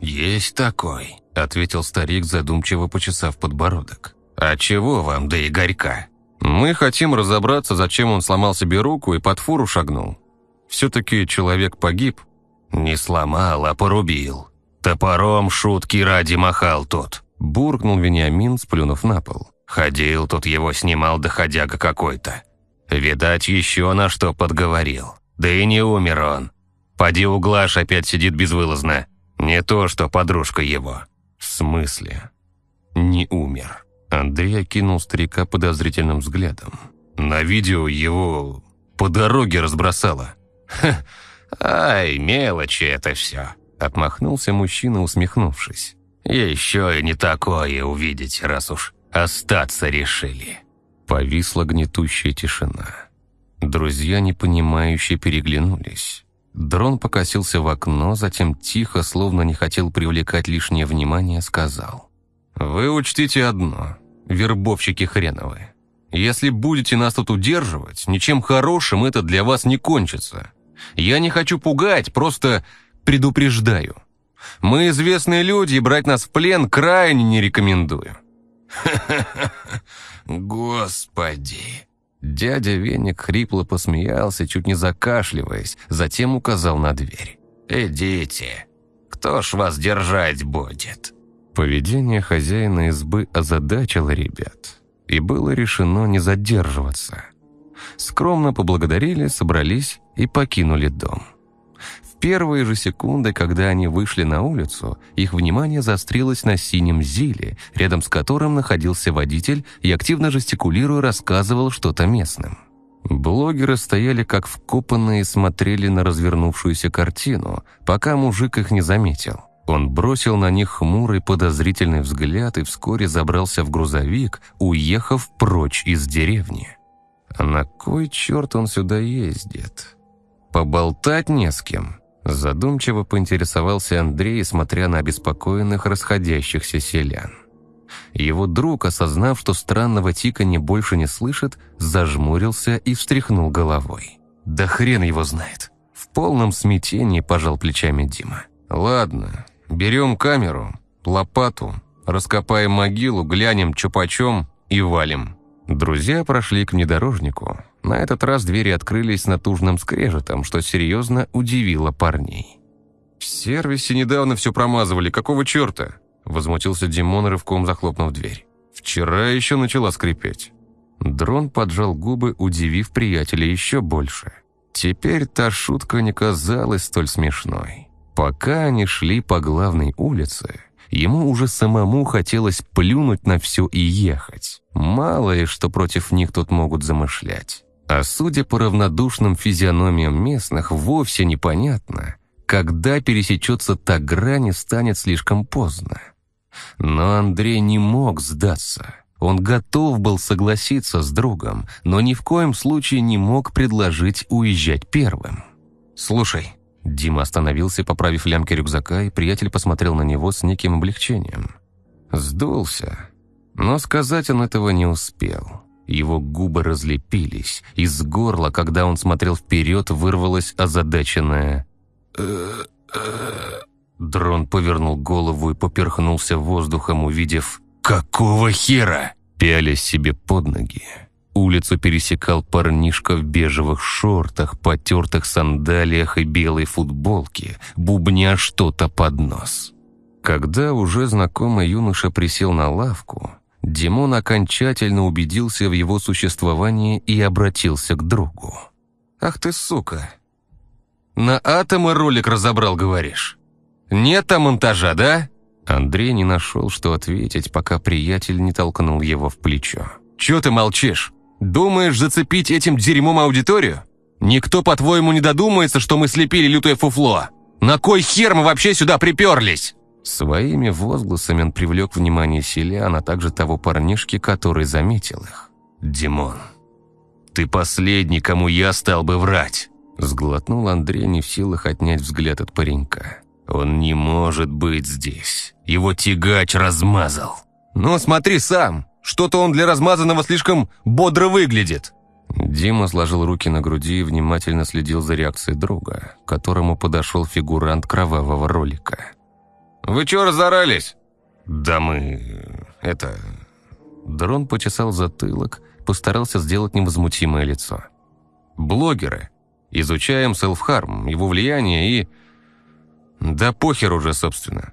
есть такой», — ответил старик, задумчиво почесав подбородок. «А чего вам до Игорька?» «Мы хотим разобраться, зачем он сломал себе руку и под фуру шагнул. Все-таки человек погиб». «Не сломал, а порубил. Топором шутки ради махал тот», — буркнул Вениамин, сплюнув на пол. Ходил тут его снимал доходяга какой-то. Видать, еще на что подговорил. Да и не умер он. Поди углаш опять сидит безвылазно. Не то, что подружка его. В смысле? Не умер. Андрей окинул старика подозрительным взглядом. На видео его по дороге разбросало. Ха, ай, мелочи это все. Отмахнулся мужчина, усмехнувшись. Еще и не такое увидеть, раз уж Остаться решили». Повисла гнетущая тишина. Друзья непонимающе переглянулись. Дрон покосился в окно, затем тихо, словно не хотел привлекать лишнее внимание, сказал. «Вы учтите одно, вербовщики хреновые. Если будете нас тут удерживать, ничем хорошим это для вас не кончится. Я не хочу пугать, просто предупреждаю. Мы известные люди, и брать нас в плен крайне не рекомендую. (laughs) Господи!» Дядя Веник хрипло посмеялся, чуть не закашливаясь, затем указал на дверь. «Идите, кто ж вас держать будет?» Поведение хозяина избы озадачило ребят, и было решено не задерживаться. Скромно поблагодарили, собрались и покинули дом первые же секунды, когда они вышли на улицу, их внимание заострилось на синем зиле, рядом с которым находился водитель и активно жестикулируя рассказывал что-то местным. Блогеры стояли как вкопанные и смотрели на развернувшуюся картину, пока мужик их не заметил. Он бросил на них хмурый подозрительный взгляд и вскоре забрался в грузовик, уехав прочь из деревни. А на кой черт он сюда ездит? Поболтать не с кем. Задумчиво поинтересовался Андрей, смотря на обеспокоенных расходящихся селян. Его друг, осознав, что странного тиканья больше не слышит, зажмурился и встряхнул головой. «Да хрен его знает!» В полном смятении пожал плечами Дима. «Ладно, берем камеру, лопату, раскопаем могилу, глянем, чё почем и валим». Друзья прошли к внедорожнику, на этот раз двери открылись натужным скрежетом, что серьезно удивило парней. «В сервисе недавно все промазывали, какого черта?» Возмутился Димон, рывком захлопнув дверь. «Вчера еще начала скрипеть». Дрон поджал губы, удивив приятеля еще больше. Теперь та шутка не казалась столь смешной. Пока они шли по главной улице, ему уже самому хотелось плюнуть на все и ехать. Мало ли, что против них тут могут замышлять. А судя по равнодушным физиономиям местных, вовсе непонятно, когда пересечется та грань и станет слишком поздно. Но Андрей не мог сдаться. Он готов был согласиться с другом, но ни в коем случае не мог предложить уезжать первым. «Слушай». Дима остановился, поправив лямки рюкзака, и приятель посмотрел на него с неким облегчением. Сдулся, но сказать он этого не успел. Его губы разлепились, из горла, когда он смотрел вперед, вырвалось озадаченное Дрон повернул голову и поперхнулся воздухом, увидев «Какого хера?» Пялясь себе под ноги. Улицу пересекал парнишка в бежевых шортах, потертых сандалиях и белой футболке, бубня что-то под нос. Когда уже знакомый юноша присел на лавку, Димон окончательно убедился в его существовании и обратился к другу. «Ах ты сука! На атомы ролик разобрал, говоришь? Нет там монтажа, да?» Андрей не нашел, что ответить, пока приятель не толкнул его в плечо. «Чё ты молчишь? Думаешь зацепить этим дерьмом аудиторию? Никто, по-твоему, не додумается, что мы слепили лютое фуфло? На кой хер мы вообще сюда приперлись?» Своими возгласами он привлек внимание селян, а также того парнишки, который заметил их. «Димон, ты последний, кому я стал бы врать!» Сглотнул Андрей, не в силах отнять взгляд от паренька. «Он не может быть здесь. Его тягач размазал». «Ну, смотри сам. Что-то он для размазанного слишком бодро выглядит». Дима сложил руки на груди и внимательно следил за реакцией друга, к которому подошел фигурант кровавого ролика. «Вы чё разорались?» «Да мы... это...» Дрон почесал затылок, постарался сделать невозмутимое лицо. «Блогеры. Изучаем селфхарм, его влияние и... Да похер уже, собственно.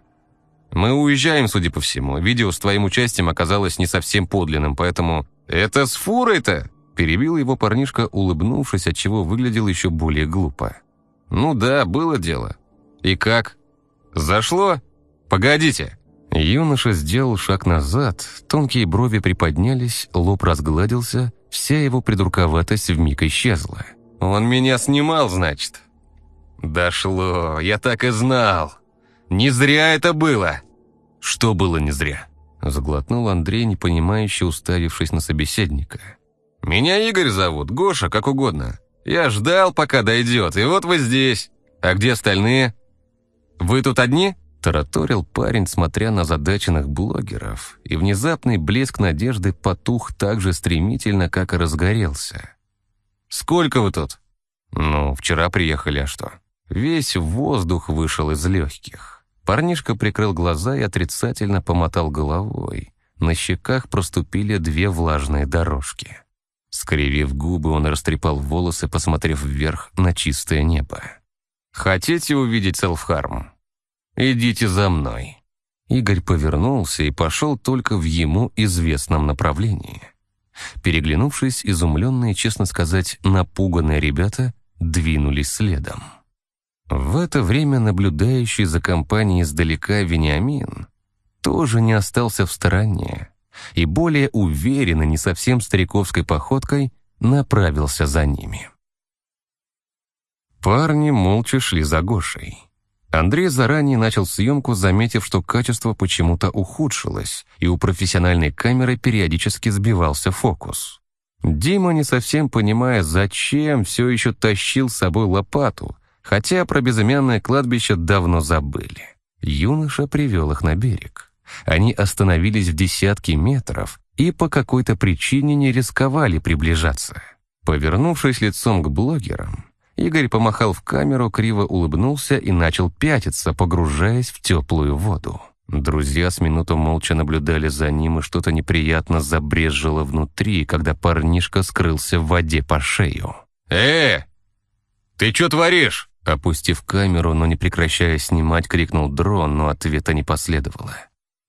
Мы уезжаем, судя по всему. Видео с твоим участием оказалось не совсем подлинным, поэтому... Это с фурой-то? Перебил его парнишка, улыбнувшись, отчего выглядел еще более глупо. Ну да, было дело. И как? Зашло? Погодите. Юноша сделал шаг назад, тонкие брови приподнялись, лоб разгладился, вся его придурковатость вмиг исчезла. «Он меня снимал, значит?» «Дошло, я так и знал. Не зря это было». «Что было не зря?» Заглотнул Андрей, непонимающе уставившись на собеседника. «Меня Игорь зовут, Гоша, как угодно. Я ждал, пока дойдет, и вот вы здесь. А где остальные? Вы тут одни?» Тараторил парень, смотря на задаченных блогеров, и внезапный блеск надежды потух так же стремительно, как и разгорелся. «Сколько вы тут?» «Ну, вчера приехали, а что?» Весь воздух вышел из легких. Парнишка прикрыл глаза и отрицательно помотал головой. На щеках проступили две влажные дорожки. Скривив губы, он растрепал волосы, посмотрев вверх на чистое небо. «Хотите увидеть селфхарм? Идите за мной». Игорь повернулся и пошел только в ему известном направлении. Переглянувшись, изумленные, честно сказать, напуганные ребята двинулись следом. В это время наблюдающий за компанией издалека Вениамин тоже не остался в стороне и более уверенно, не совсем стариковской походкой, направился за ними. Парни молча шли за Гошей. Андрей заранее начал съемку, заметив, что качество почему-то ухудшилось, и у профессиональной камеры периодически сбивался фокус. Дима, не совсем понимая, зачем, все еще тащил с собой лопату, хотя про безымянное кладбище давно забыли. Юноша привел их на берег. Они остановились в десятки метров и по какой-то причине не рисковали приближаться. Повернувшись лицом к блогерам, Игорь помахал в камеру, криво улыбнулся и начал пятиться, погружаясь в теплую воду. Друзья с минуту молча наблюдали за ним, и что-то неприятно забрежило внутри, когда парнишка скрылся в воде по шею. «Э, ты что творишь?» Опустив камеру, но не прекращая снимать, крикнул дрон, но ответа не последовало.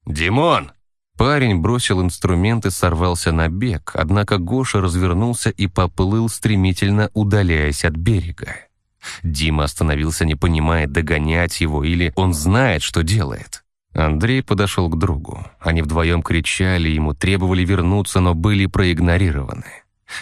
«Димон!» Парень бросил инструмент и сорвался на бег, однако Гоша развернулся и поплыл, стремительно удаляясь от берега. Дима остановился, не понимая, догонять его или он знает, что делает. Андрей подошел к другу. Они вдвоем кричали, ему требовали вернуться, но были проигнорированы.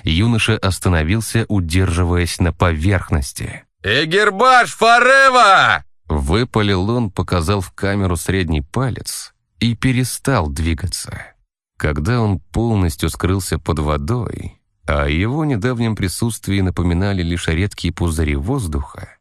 Юноша остановился, удерживаясь на поверхности. «Эгербаш Форева!» Выпалил он, показал в камеру средний палец и перестал двигаться. Когда он полностью скрылся под водой, а о его недавнем присутствии напоминали лишь редкие пузыри воздуха,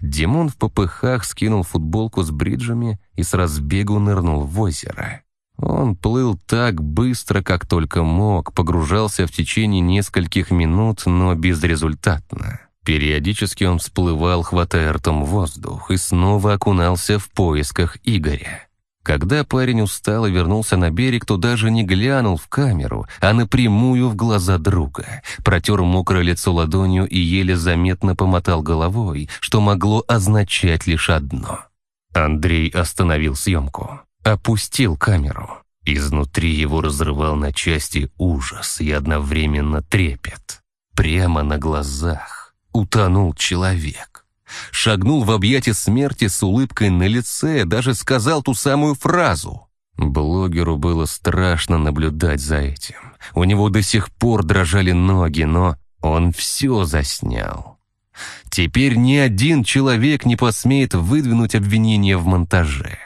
Димон в попыхах скинул футболку с бриджами и с разбегу нырнул в озеро. Он плыл так быстро, как только мог, погружался в течение нескольких минут, но безрезультатно. Периодически он всплывал, хватая ртом воздух, и снова окунался в поисках Игоря. Когда парень устал и вернулся на берег, то даже не глянул в камеру, а напрямую в глаза друга. Протер мокрое лицо ладонью и еле заметно помотал головой, что могло означать лишь одно. Андрей остановил съемку, опустил камеру. Изнутри его разрывал на части ужас и одновременно трепет. Прямо на глазах утонул человек шагнул в объятия смерти с улыбкой на лице, даже сказал ту самую фразу. Блогеру было страшно наблюдать за этим. У него до сих пор дрожали ноги, но он все заснял. Теперь ни один человек не посмеет выдвинуть обвинение в монтаже.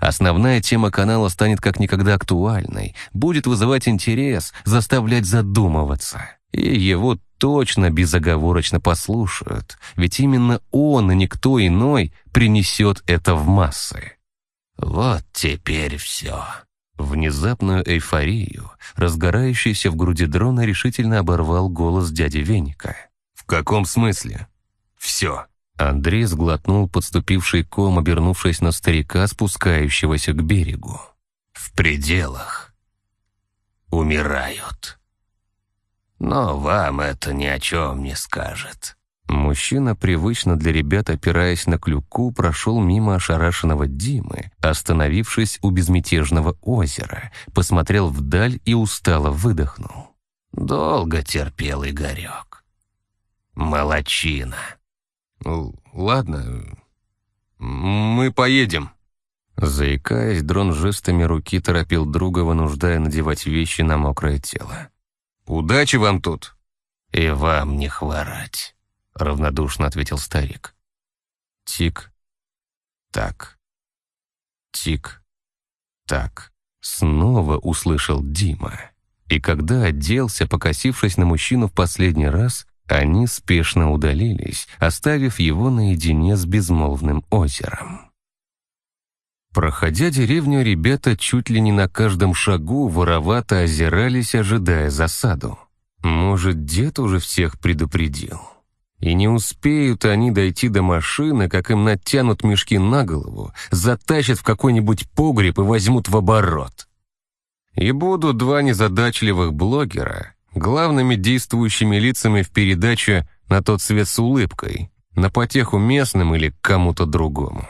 Основная тема канала станет как никогда актуальной, будет вызывать интерес, заставлять задумываться. И его точно безоговорочно послушают, ведь именно он и никто иной принесет это в массы. Вот теперь все. Внезапную эйфорию, разгорающуюся в груди дрона, решительно оборвал голос дяди Веника. «В каком смысле?» «Все». Андрей сглотнул подступивший ком, обернувшись на старика, спускающегося к берегу. «В пределах. Умирают». Но вам это ни о чем не скажет». Мужчина, привычно для ребят опираясь на клюку, прошел мимо ошарашенного Димы, остановившись у безмятежного озера, посмотрел вдаль и устало выдохнул. «Долго терпел Игорек. Молодчина». «Ладно, мы поедем». Заикаясь, дрон жестами руки торопил друга, вынуждая надевать вещи на мокрое тело. «Удачи вам тут!» «И вам не хворать», — равнодушно ответил старик. Тик, так, тик, так. Снова услышал Дима. И когда оделся, покосившись на мужчину в последний раз, они спешно удалились, оставив его наедине с безмолвным озером. Проходя деревню, ребята чуть ли не на каждом шагу воровато озирались, ожидая засаду. Может, дед уже всех предупредил? И не успеют они дойти до машины, как им натянут мешки на голову, затащат в какой-нибудь погреб и возьмут в оборот. И будут два незадачливых блогера главными действующими лицами в передаче «На тот свет с улыбкой», на потеху местным или кому-то другому.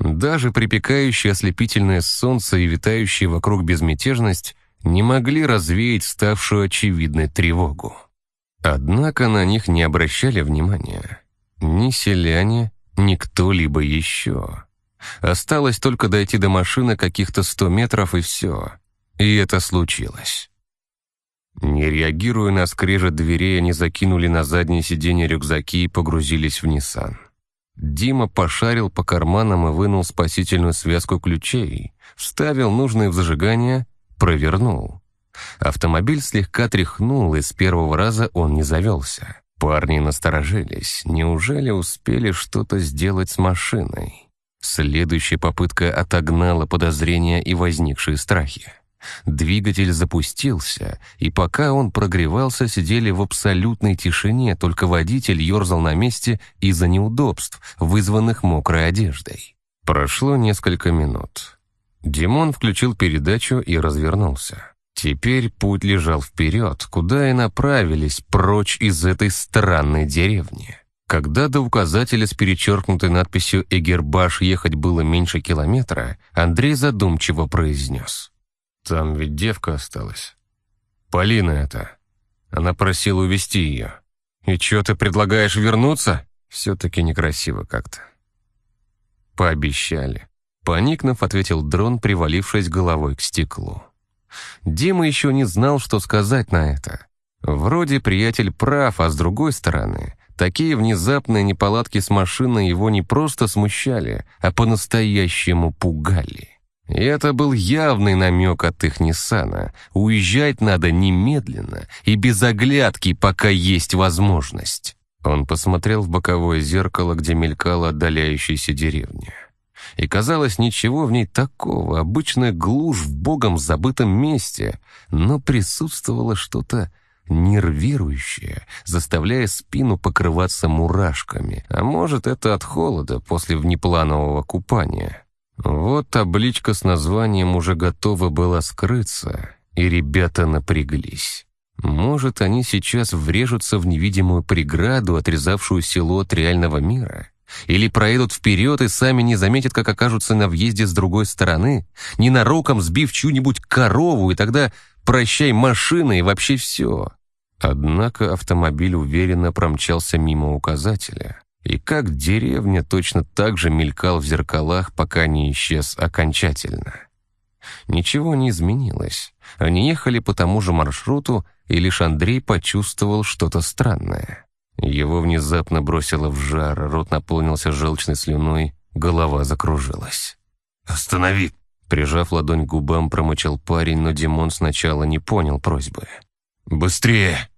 Даже припекающее ослепительное солнце и витающая вокруг безмятежность не могли развеять ставшую очевидной тревогу. Однако на них не обращали внимания. Ни селяне, ни кто-либо еще. Осталось только дойти до машины каких-то сто метров и все. И это случилось. Не реагируя на скрежет дверей, они закинули на заднее сиденье рюкзаки и погрузились в Ниссан. Дима пошарил по карманам и вынул спасительную связку ключей, вставил нужные в зажигание, провернул. Автомобиль слегка тряхнул, и с первого раза он не завелся. Парни насторожились. Неужели успели что-то сделать с машиной? Следующая попытка отогнала подозрения и возникшие страхи. Двигатель запустился, и пока он прогревался, сидели в абсолютной тишине, только водитель ерзал на месте из-за неудобств, вызванных мокрой одеждой. Прошло несколько минут. Димон включил передачу и развернулся. Теперь путь лежал вперед, куда и направились прочь из этой странной деревни. Когда до указателя с перечеркнутой надписью «Эгербаш» ехать было меньше километра, Андрей задумчиво произнес. Там ведь девка осталась. Полина это. Она просила увести ее. И что ты предлагаешь вернуться? Все-таки некрасиво как-то. Пообещали. Поникнув, ответил дрон, привалившись головой к стеклу. Дима еще не знал, что сказать на это. Вроде приятель прав, а с другой стороны, Такие внезапные неполадки с машиной его не просто смущали, а по-настоящему пугали. И это был явный намек от их Ниссана. Уезжать надо немедленно и без оглядки, пока есть возможность. Он посмотрел в боковое зеркало, где мелькала отдаляющаяся деревня. И казалось, ничего в ней такого, обычная глушь в богом забытом месте, но присутствовало что-то нервирующее, заставляя спину покрываться мурашками. А может, это от холода после внепланового купания. Вот табличка с названием уже готова была скрыться, и ребята напряглись. Может, они сейчас врежутся в невидимую преграду, отрезавшую село от реального мира? Или проедут вперед и сами не заметят, как окажутся на въезде с другой стороны, ненароком сбив чью-нибудь корову, и тогда прощай машина и вообще все. Однако автомобиль уверенно промчался мимо указателя. И как деревня точно так же мелькал в зеркалах, пока не исчез окончательно. Ничего не изменилось. Они ехали по тому же маршруту, и лишь Андрей почувствовал что-то странное. Его внезапно бросило в жар, рот наполнился желчной слюной, голова закружилась. «Останови!» Прижав ладонь к губам, промычал парень, но Димон сначала не понял просьбы. «Быстрее!»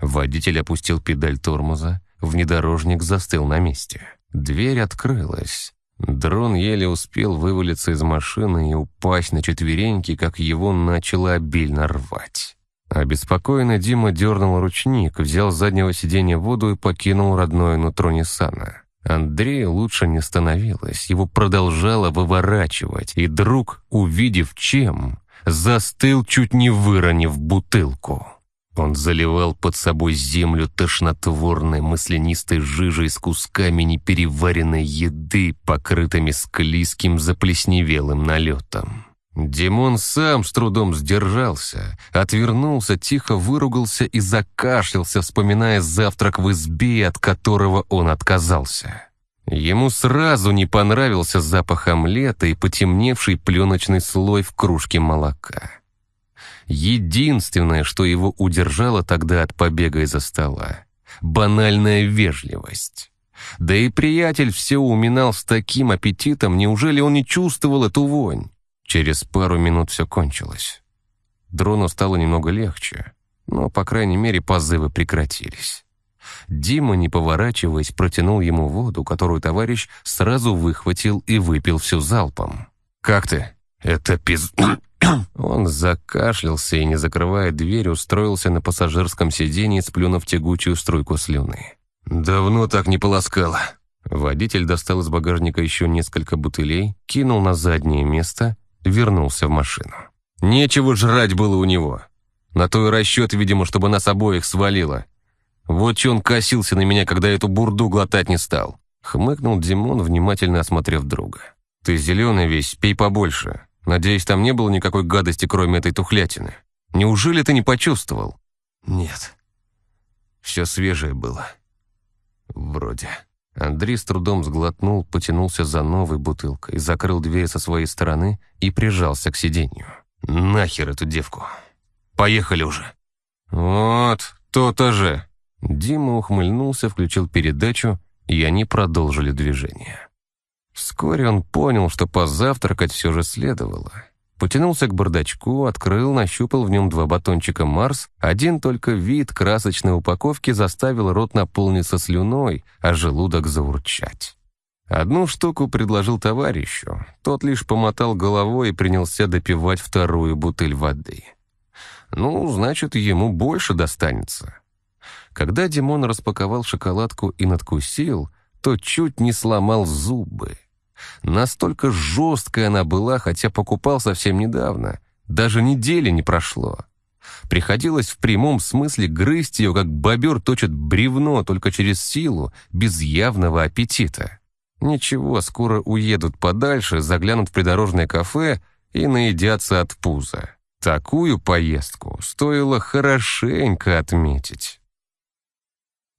Водитель опустил педаль тормоза, внедорожник застыл на месте. Дверь открылась. Дрон еле успел вывалиться из машины и упасть на четвереньки, как его начало обильно рвать. Обеспокоенный Дима дернул ручник, взял с заднего сиденья воду и покинул родное нутро Ниссана. Андрею лучше не становилось, его продолжало выворачивать, и друг, увидев чем, застыл, чуть не выронив бутылку. Он заливал под собой землю тошнотворной мысленистой жижей с кусками непереваренной еды, покрытыми склизким заплесневелым налетом. Димон сам с трудом сдержался, отвернулся, тихо выругался и закашлялся, вспоминая завтрак в избе, от которого он отказался. Ему сразу не понравился запах омлета и потемневший пленочный слой в кружке молока. Единственное, что его удержало тогда от побега из-за стола — банальная вежливость. Да и приятель все уминал с таким аппетитом, неужели он не чувствовал эту вонь? Через пару минут все кончилось. Дрону стало немного легче, но, по крайней мере, позывы прекратились. Дима, не поворачиваясь, протянул ему воду, которую товарищ сразу выхватил и выпил всю залпом. «Как ты?» «Это пиз...» Он закашлялся и, не закрывая дверь, устроился на пассажирском сиденье, сплюнув тягучую струйку слюны. «Давно так не полоскало». Водитель достал из багажника еще несколько бутылей, кинул на заднее место, вернулся в машину. Нечего жрать было у него. На то и расчет, видимо, чтобы нас обоих свалило. Вот че он косился на меня, когда эту бурду глотать не стал. Хмыкнул Димон, внимательно осмотрев друга. «Ты зеленый весь, пей побольше. Надеюсь, там не было никакой гадости, кроме этой тухлятины. Неужели ты не почувствовал?» «Нет. Все свежее было. Вроде». Андрей с трудом сглотнул, потянулся за новой бутылкой, закрыл дверь со своей стороны и прижался к сиденью. «Нахер эту девку! Поехали уже!» «Вот, то-то же!» Дима ухмыльнулся, включил передачу, и они продолжили движение. Вскоре он понял, что позавтракать все же следовало. Потянулся к бардачку, открыл, нащупал в нем два батончика «Марс». Один только вид красочной упаковки заставил рот наполниться слюной, а желудок заурчать. Одну штуку предложил товарищу. Тот лишь помотал головой и принялся допивать вторую бутыль воды. Ну, значит, ему больше достанется. Когда Димон распаковал шоколадку и надкусил, то чуть не сломал зубы. Настолько жесткая она была, хотя покупал совсем недавно. Даже недели не прошло. Приходилось в прямом смысле грызть ее, как бобер точит бревно, только через силу, без явного аппетита. Ничего, скоро уедут подальше, заглянут в придорожное кафе и наедятся от пуза. Такую поездку стоило хорошенько отметить.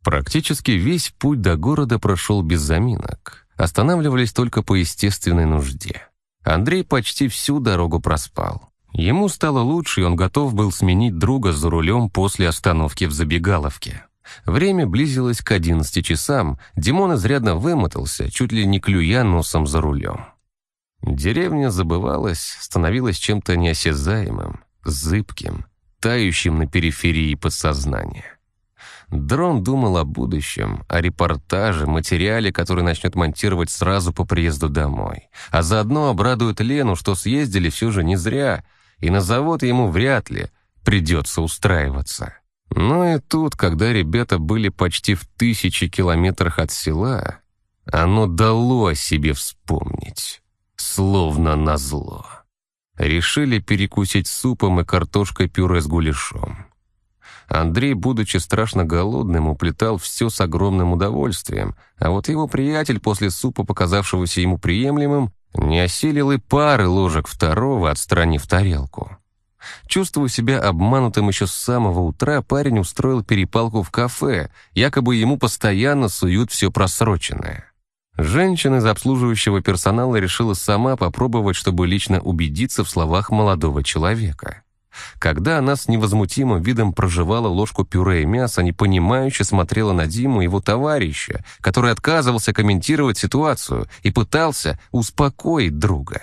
Практически весь путь до города прошел без заминок. Останавливались только по естественной нужде. Андрей почти всю дорогу проспал. Ему стало лучше, и он готов был сменить друга за рулем после остановки в забегаловке. Время близилось к 11 часам, Димон изрядно вымотался, чуть ли не клюя носом за рулем. Деревня забывалась, становилась чем-то неосязаемым, зыбким, тающим на периферии подсознания. Дрон думал о будущем, о репортаже, материале, который начнет монтировать сразу по приезду домой. А заодно обрадует Лену, что съездили все же не зря, и на завод ему вряд ли придется устраиваться. Но и тут, когда ребята были почти в тысячи километрах от села, оно дало о себе вспомнить, словно назло. Решили перекусить супом и картошкой пюре с гуляшом. Андрей, будучи страшно голодным, уплетал все с огромным удовольствием, а вот его приятель, после супа, показавшегося ему приемлемым, не осилил и пары ложек второго, отстранив тарелку. Чувствуя себя обманутым еще с самого утра, парень устроил перепалку в кафе, якобы ему постоянно суют все просроченное. Женщина из обслуживающего персонала решила сама попробовать, чтобы лично убедиться в словах молодого человека. Когда она с невозмутимым видом проживала ложку пюре и мяса, непонимающе смотрела на Диму и его товарища, который отказывался комментировать ситуацию и пытался успокоить друга.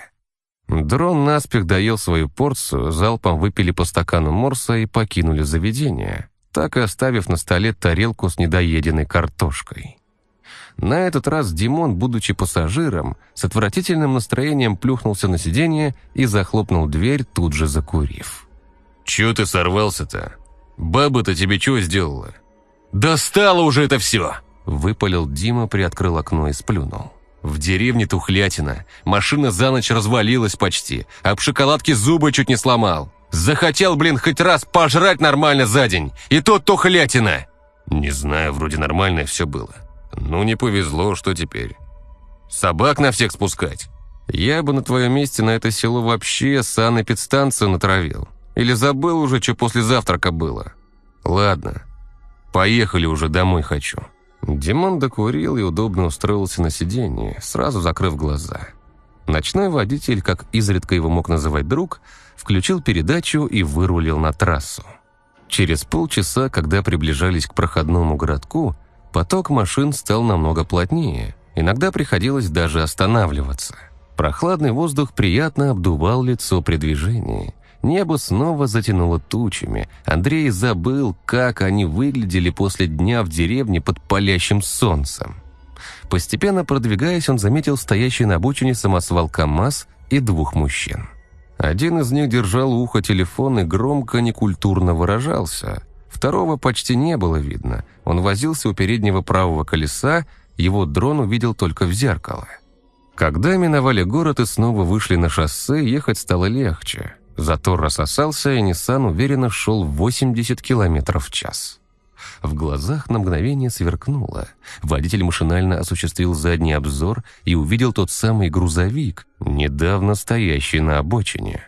Дрон наспех доел свою порцию, залпом выпили по стакану морса и покинули заведение, так и оставив на столе тарелку с недоеденной картошкой. На этот раз Димон, будучи пассажиром, с отвратительным настроением плюхнулся на сиденье и захлопнул дверь, тут же закурив. «Чё ты сорвался-то? Баба-то тебе чего сделала?» «Достало уже это все!» Выпалил Дима, приоткрыл окно и сплюнул. В деревне тухлятина. Машина за ночь развалилась почти. Об шоколадке зубы чуть не сломал. Захотел, блин, хоть раз пожрать нормально за день. И то тухлятина. Не знаю, вроде нормально все было. Ну, не повезло, что теперь? Собак на всех спускать? Я бы на твоем месте на это село вообще санэпидстанцию натравил. Или забыл уже, что после завтрака было. Ладно, поехали уже, домой хочу. Димон докурил и удобно устроился на сиденье, сразу закрыв глаза. Ночной водитель, как изредка его мог называть друг, включил передачу и вырулил на трассу. Через полчаса, когда приближались к проходному городку, поток машин стал намного плотнее. Иногда приходилось даже останавливаться. Прохладный воздух приятно обдувал лицо при движении. Небо снова затянуло тучами. Андрей забыл, как они выглядели после дня в деревне под палящим солнцем. Постепенно продвигаясь, он заметил стоящий на обочине самосвал КамАЗ и двух мужчин. Один из них держал ухо телефон и громко некультурно выражался. Второго почти не было видно. Он возился у переднего правого колеса, его дрон увидел только в зеркало. Когда миновали город и снова вышли на шоссе, ехать стало легче. Затор рассосался, и Ниссан уверенно шел 80 км в час. В глазах на мгновение сверкнуло. Водитель машинально осуществил задний обзор и увидел тот самый грузовик, недавно стоящий на обочине.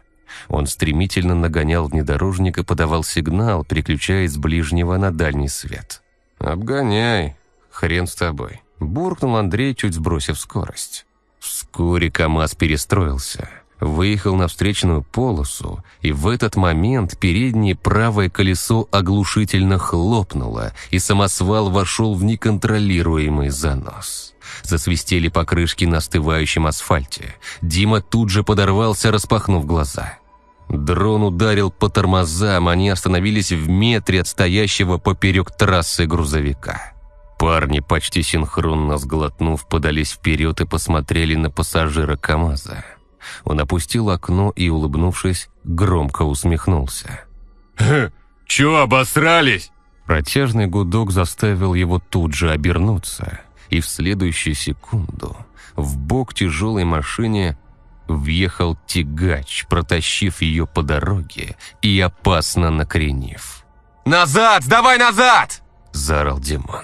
Он стремительно нагонял внедорожник и подавал сигнал, переключаясь с ближнего на дальний свет. «Обгоняй, хрен с тобой», — буркнул Андрей, чуть сбросив скорость. Вскоре КамАЗ перестроился — выехал на встречную полосу, и в этот момент переднее правое колесо оглушительно хлопнуло, и самосвал вошел в неконтролируемый занос. Засвистели покрышки на остывающем асфальте. Дима тут же подорвался, распахнув глаза. Дрон ударил по тормозам, они остановились в метре от стоящего поперек трассы грузовика. Парни, почти синхронно сглотнув, подались вперед и посмотрели на пассажира КамАЗа. Он опустил окно и, улыбнувшись, громко усмехнулся. «Чё, обосрались?» Протяжный гудок заставил его тут же обернуться, и в следующую секунду в бок тяжелой машине въехал тягач, протащив ее по дороге и опасно накренив. «Назад! Давай назад!» – заорал Димон.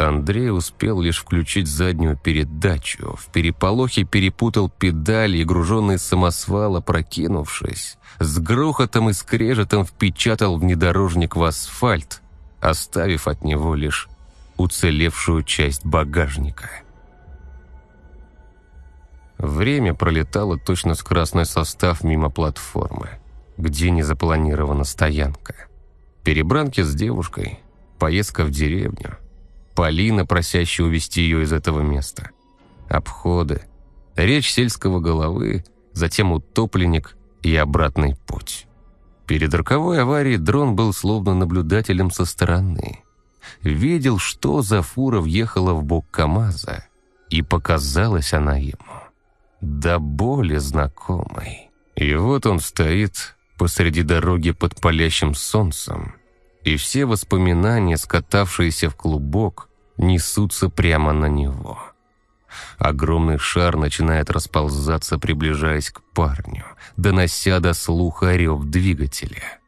Андрей успел лишь включить заднюю передачу. В переполохе перепутал педали и груженный самосвал, опрокинувшись, с грохотом и скрежетом впечатал внедорожник в асфальт, оставив от него лишь уцелевшую часть багажника. Время пролетало точно с красный состав мимо платформы, где не запланирована стоянка. Перебранки с девушкой Поездка в деревню. Полина, просящая увезти ее из этого места. Обходы. Речь сельского головы, затем утопленник и обратный путь. Перед роковой аварией дрон был словно наблюдателем со стороны. Видел, что за фура въехала в бок КамАЗа, и показалась она ему до боли знакомой. И вот он стоит посреди дороги под палящим солнцем, и все воспоминания, скатавшиеся в клубок, несутся прямо на него. Огромный шар начинает расползаться, приближаясь к парню, донося до слуха рев двигателя.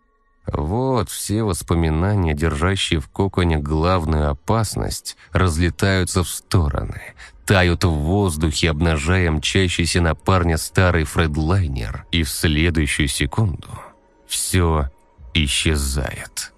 Вот все воспоминания, держащие в коконе главную опасность, разлетаются в стороны, тают в воздухе, обнажая мчащийся на парня старый фредлайнер, и в следующую секунду все исчезает.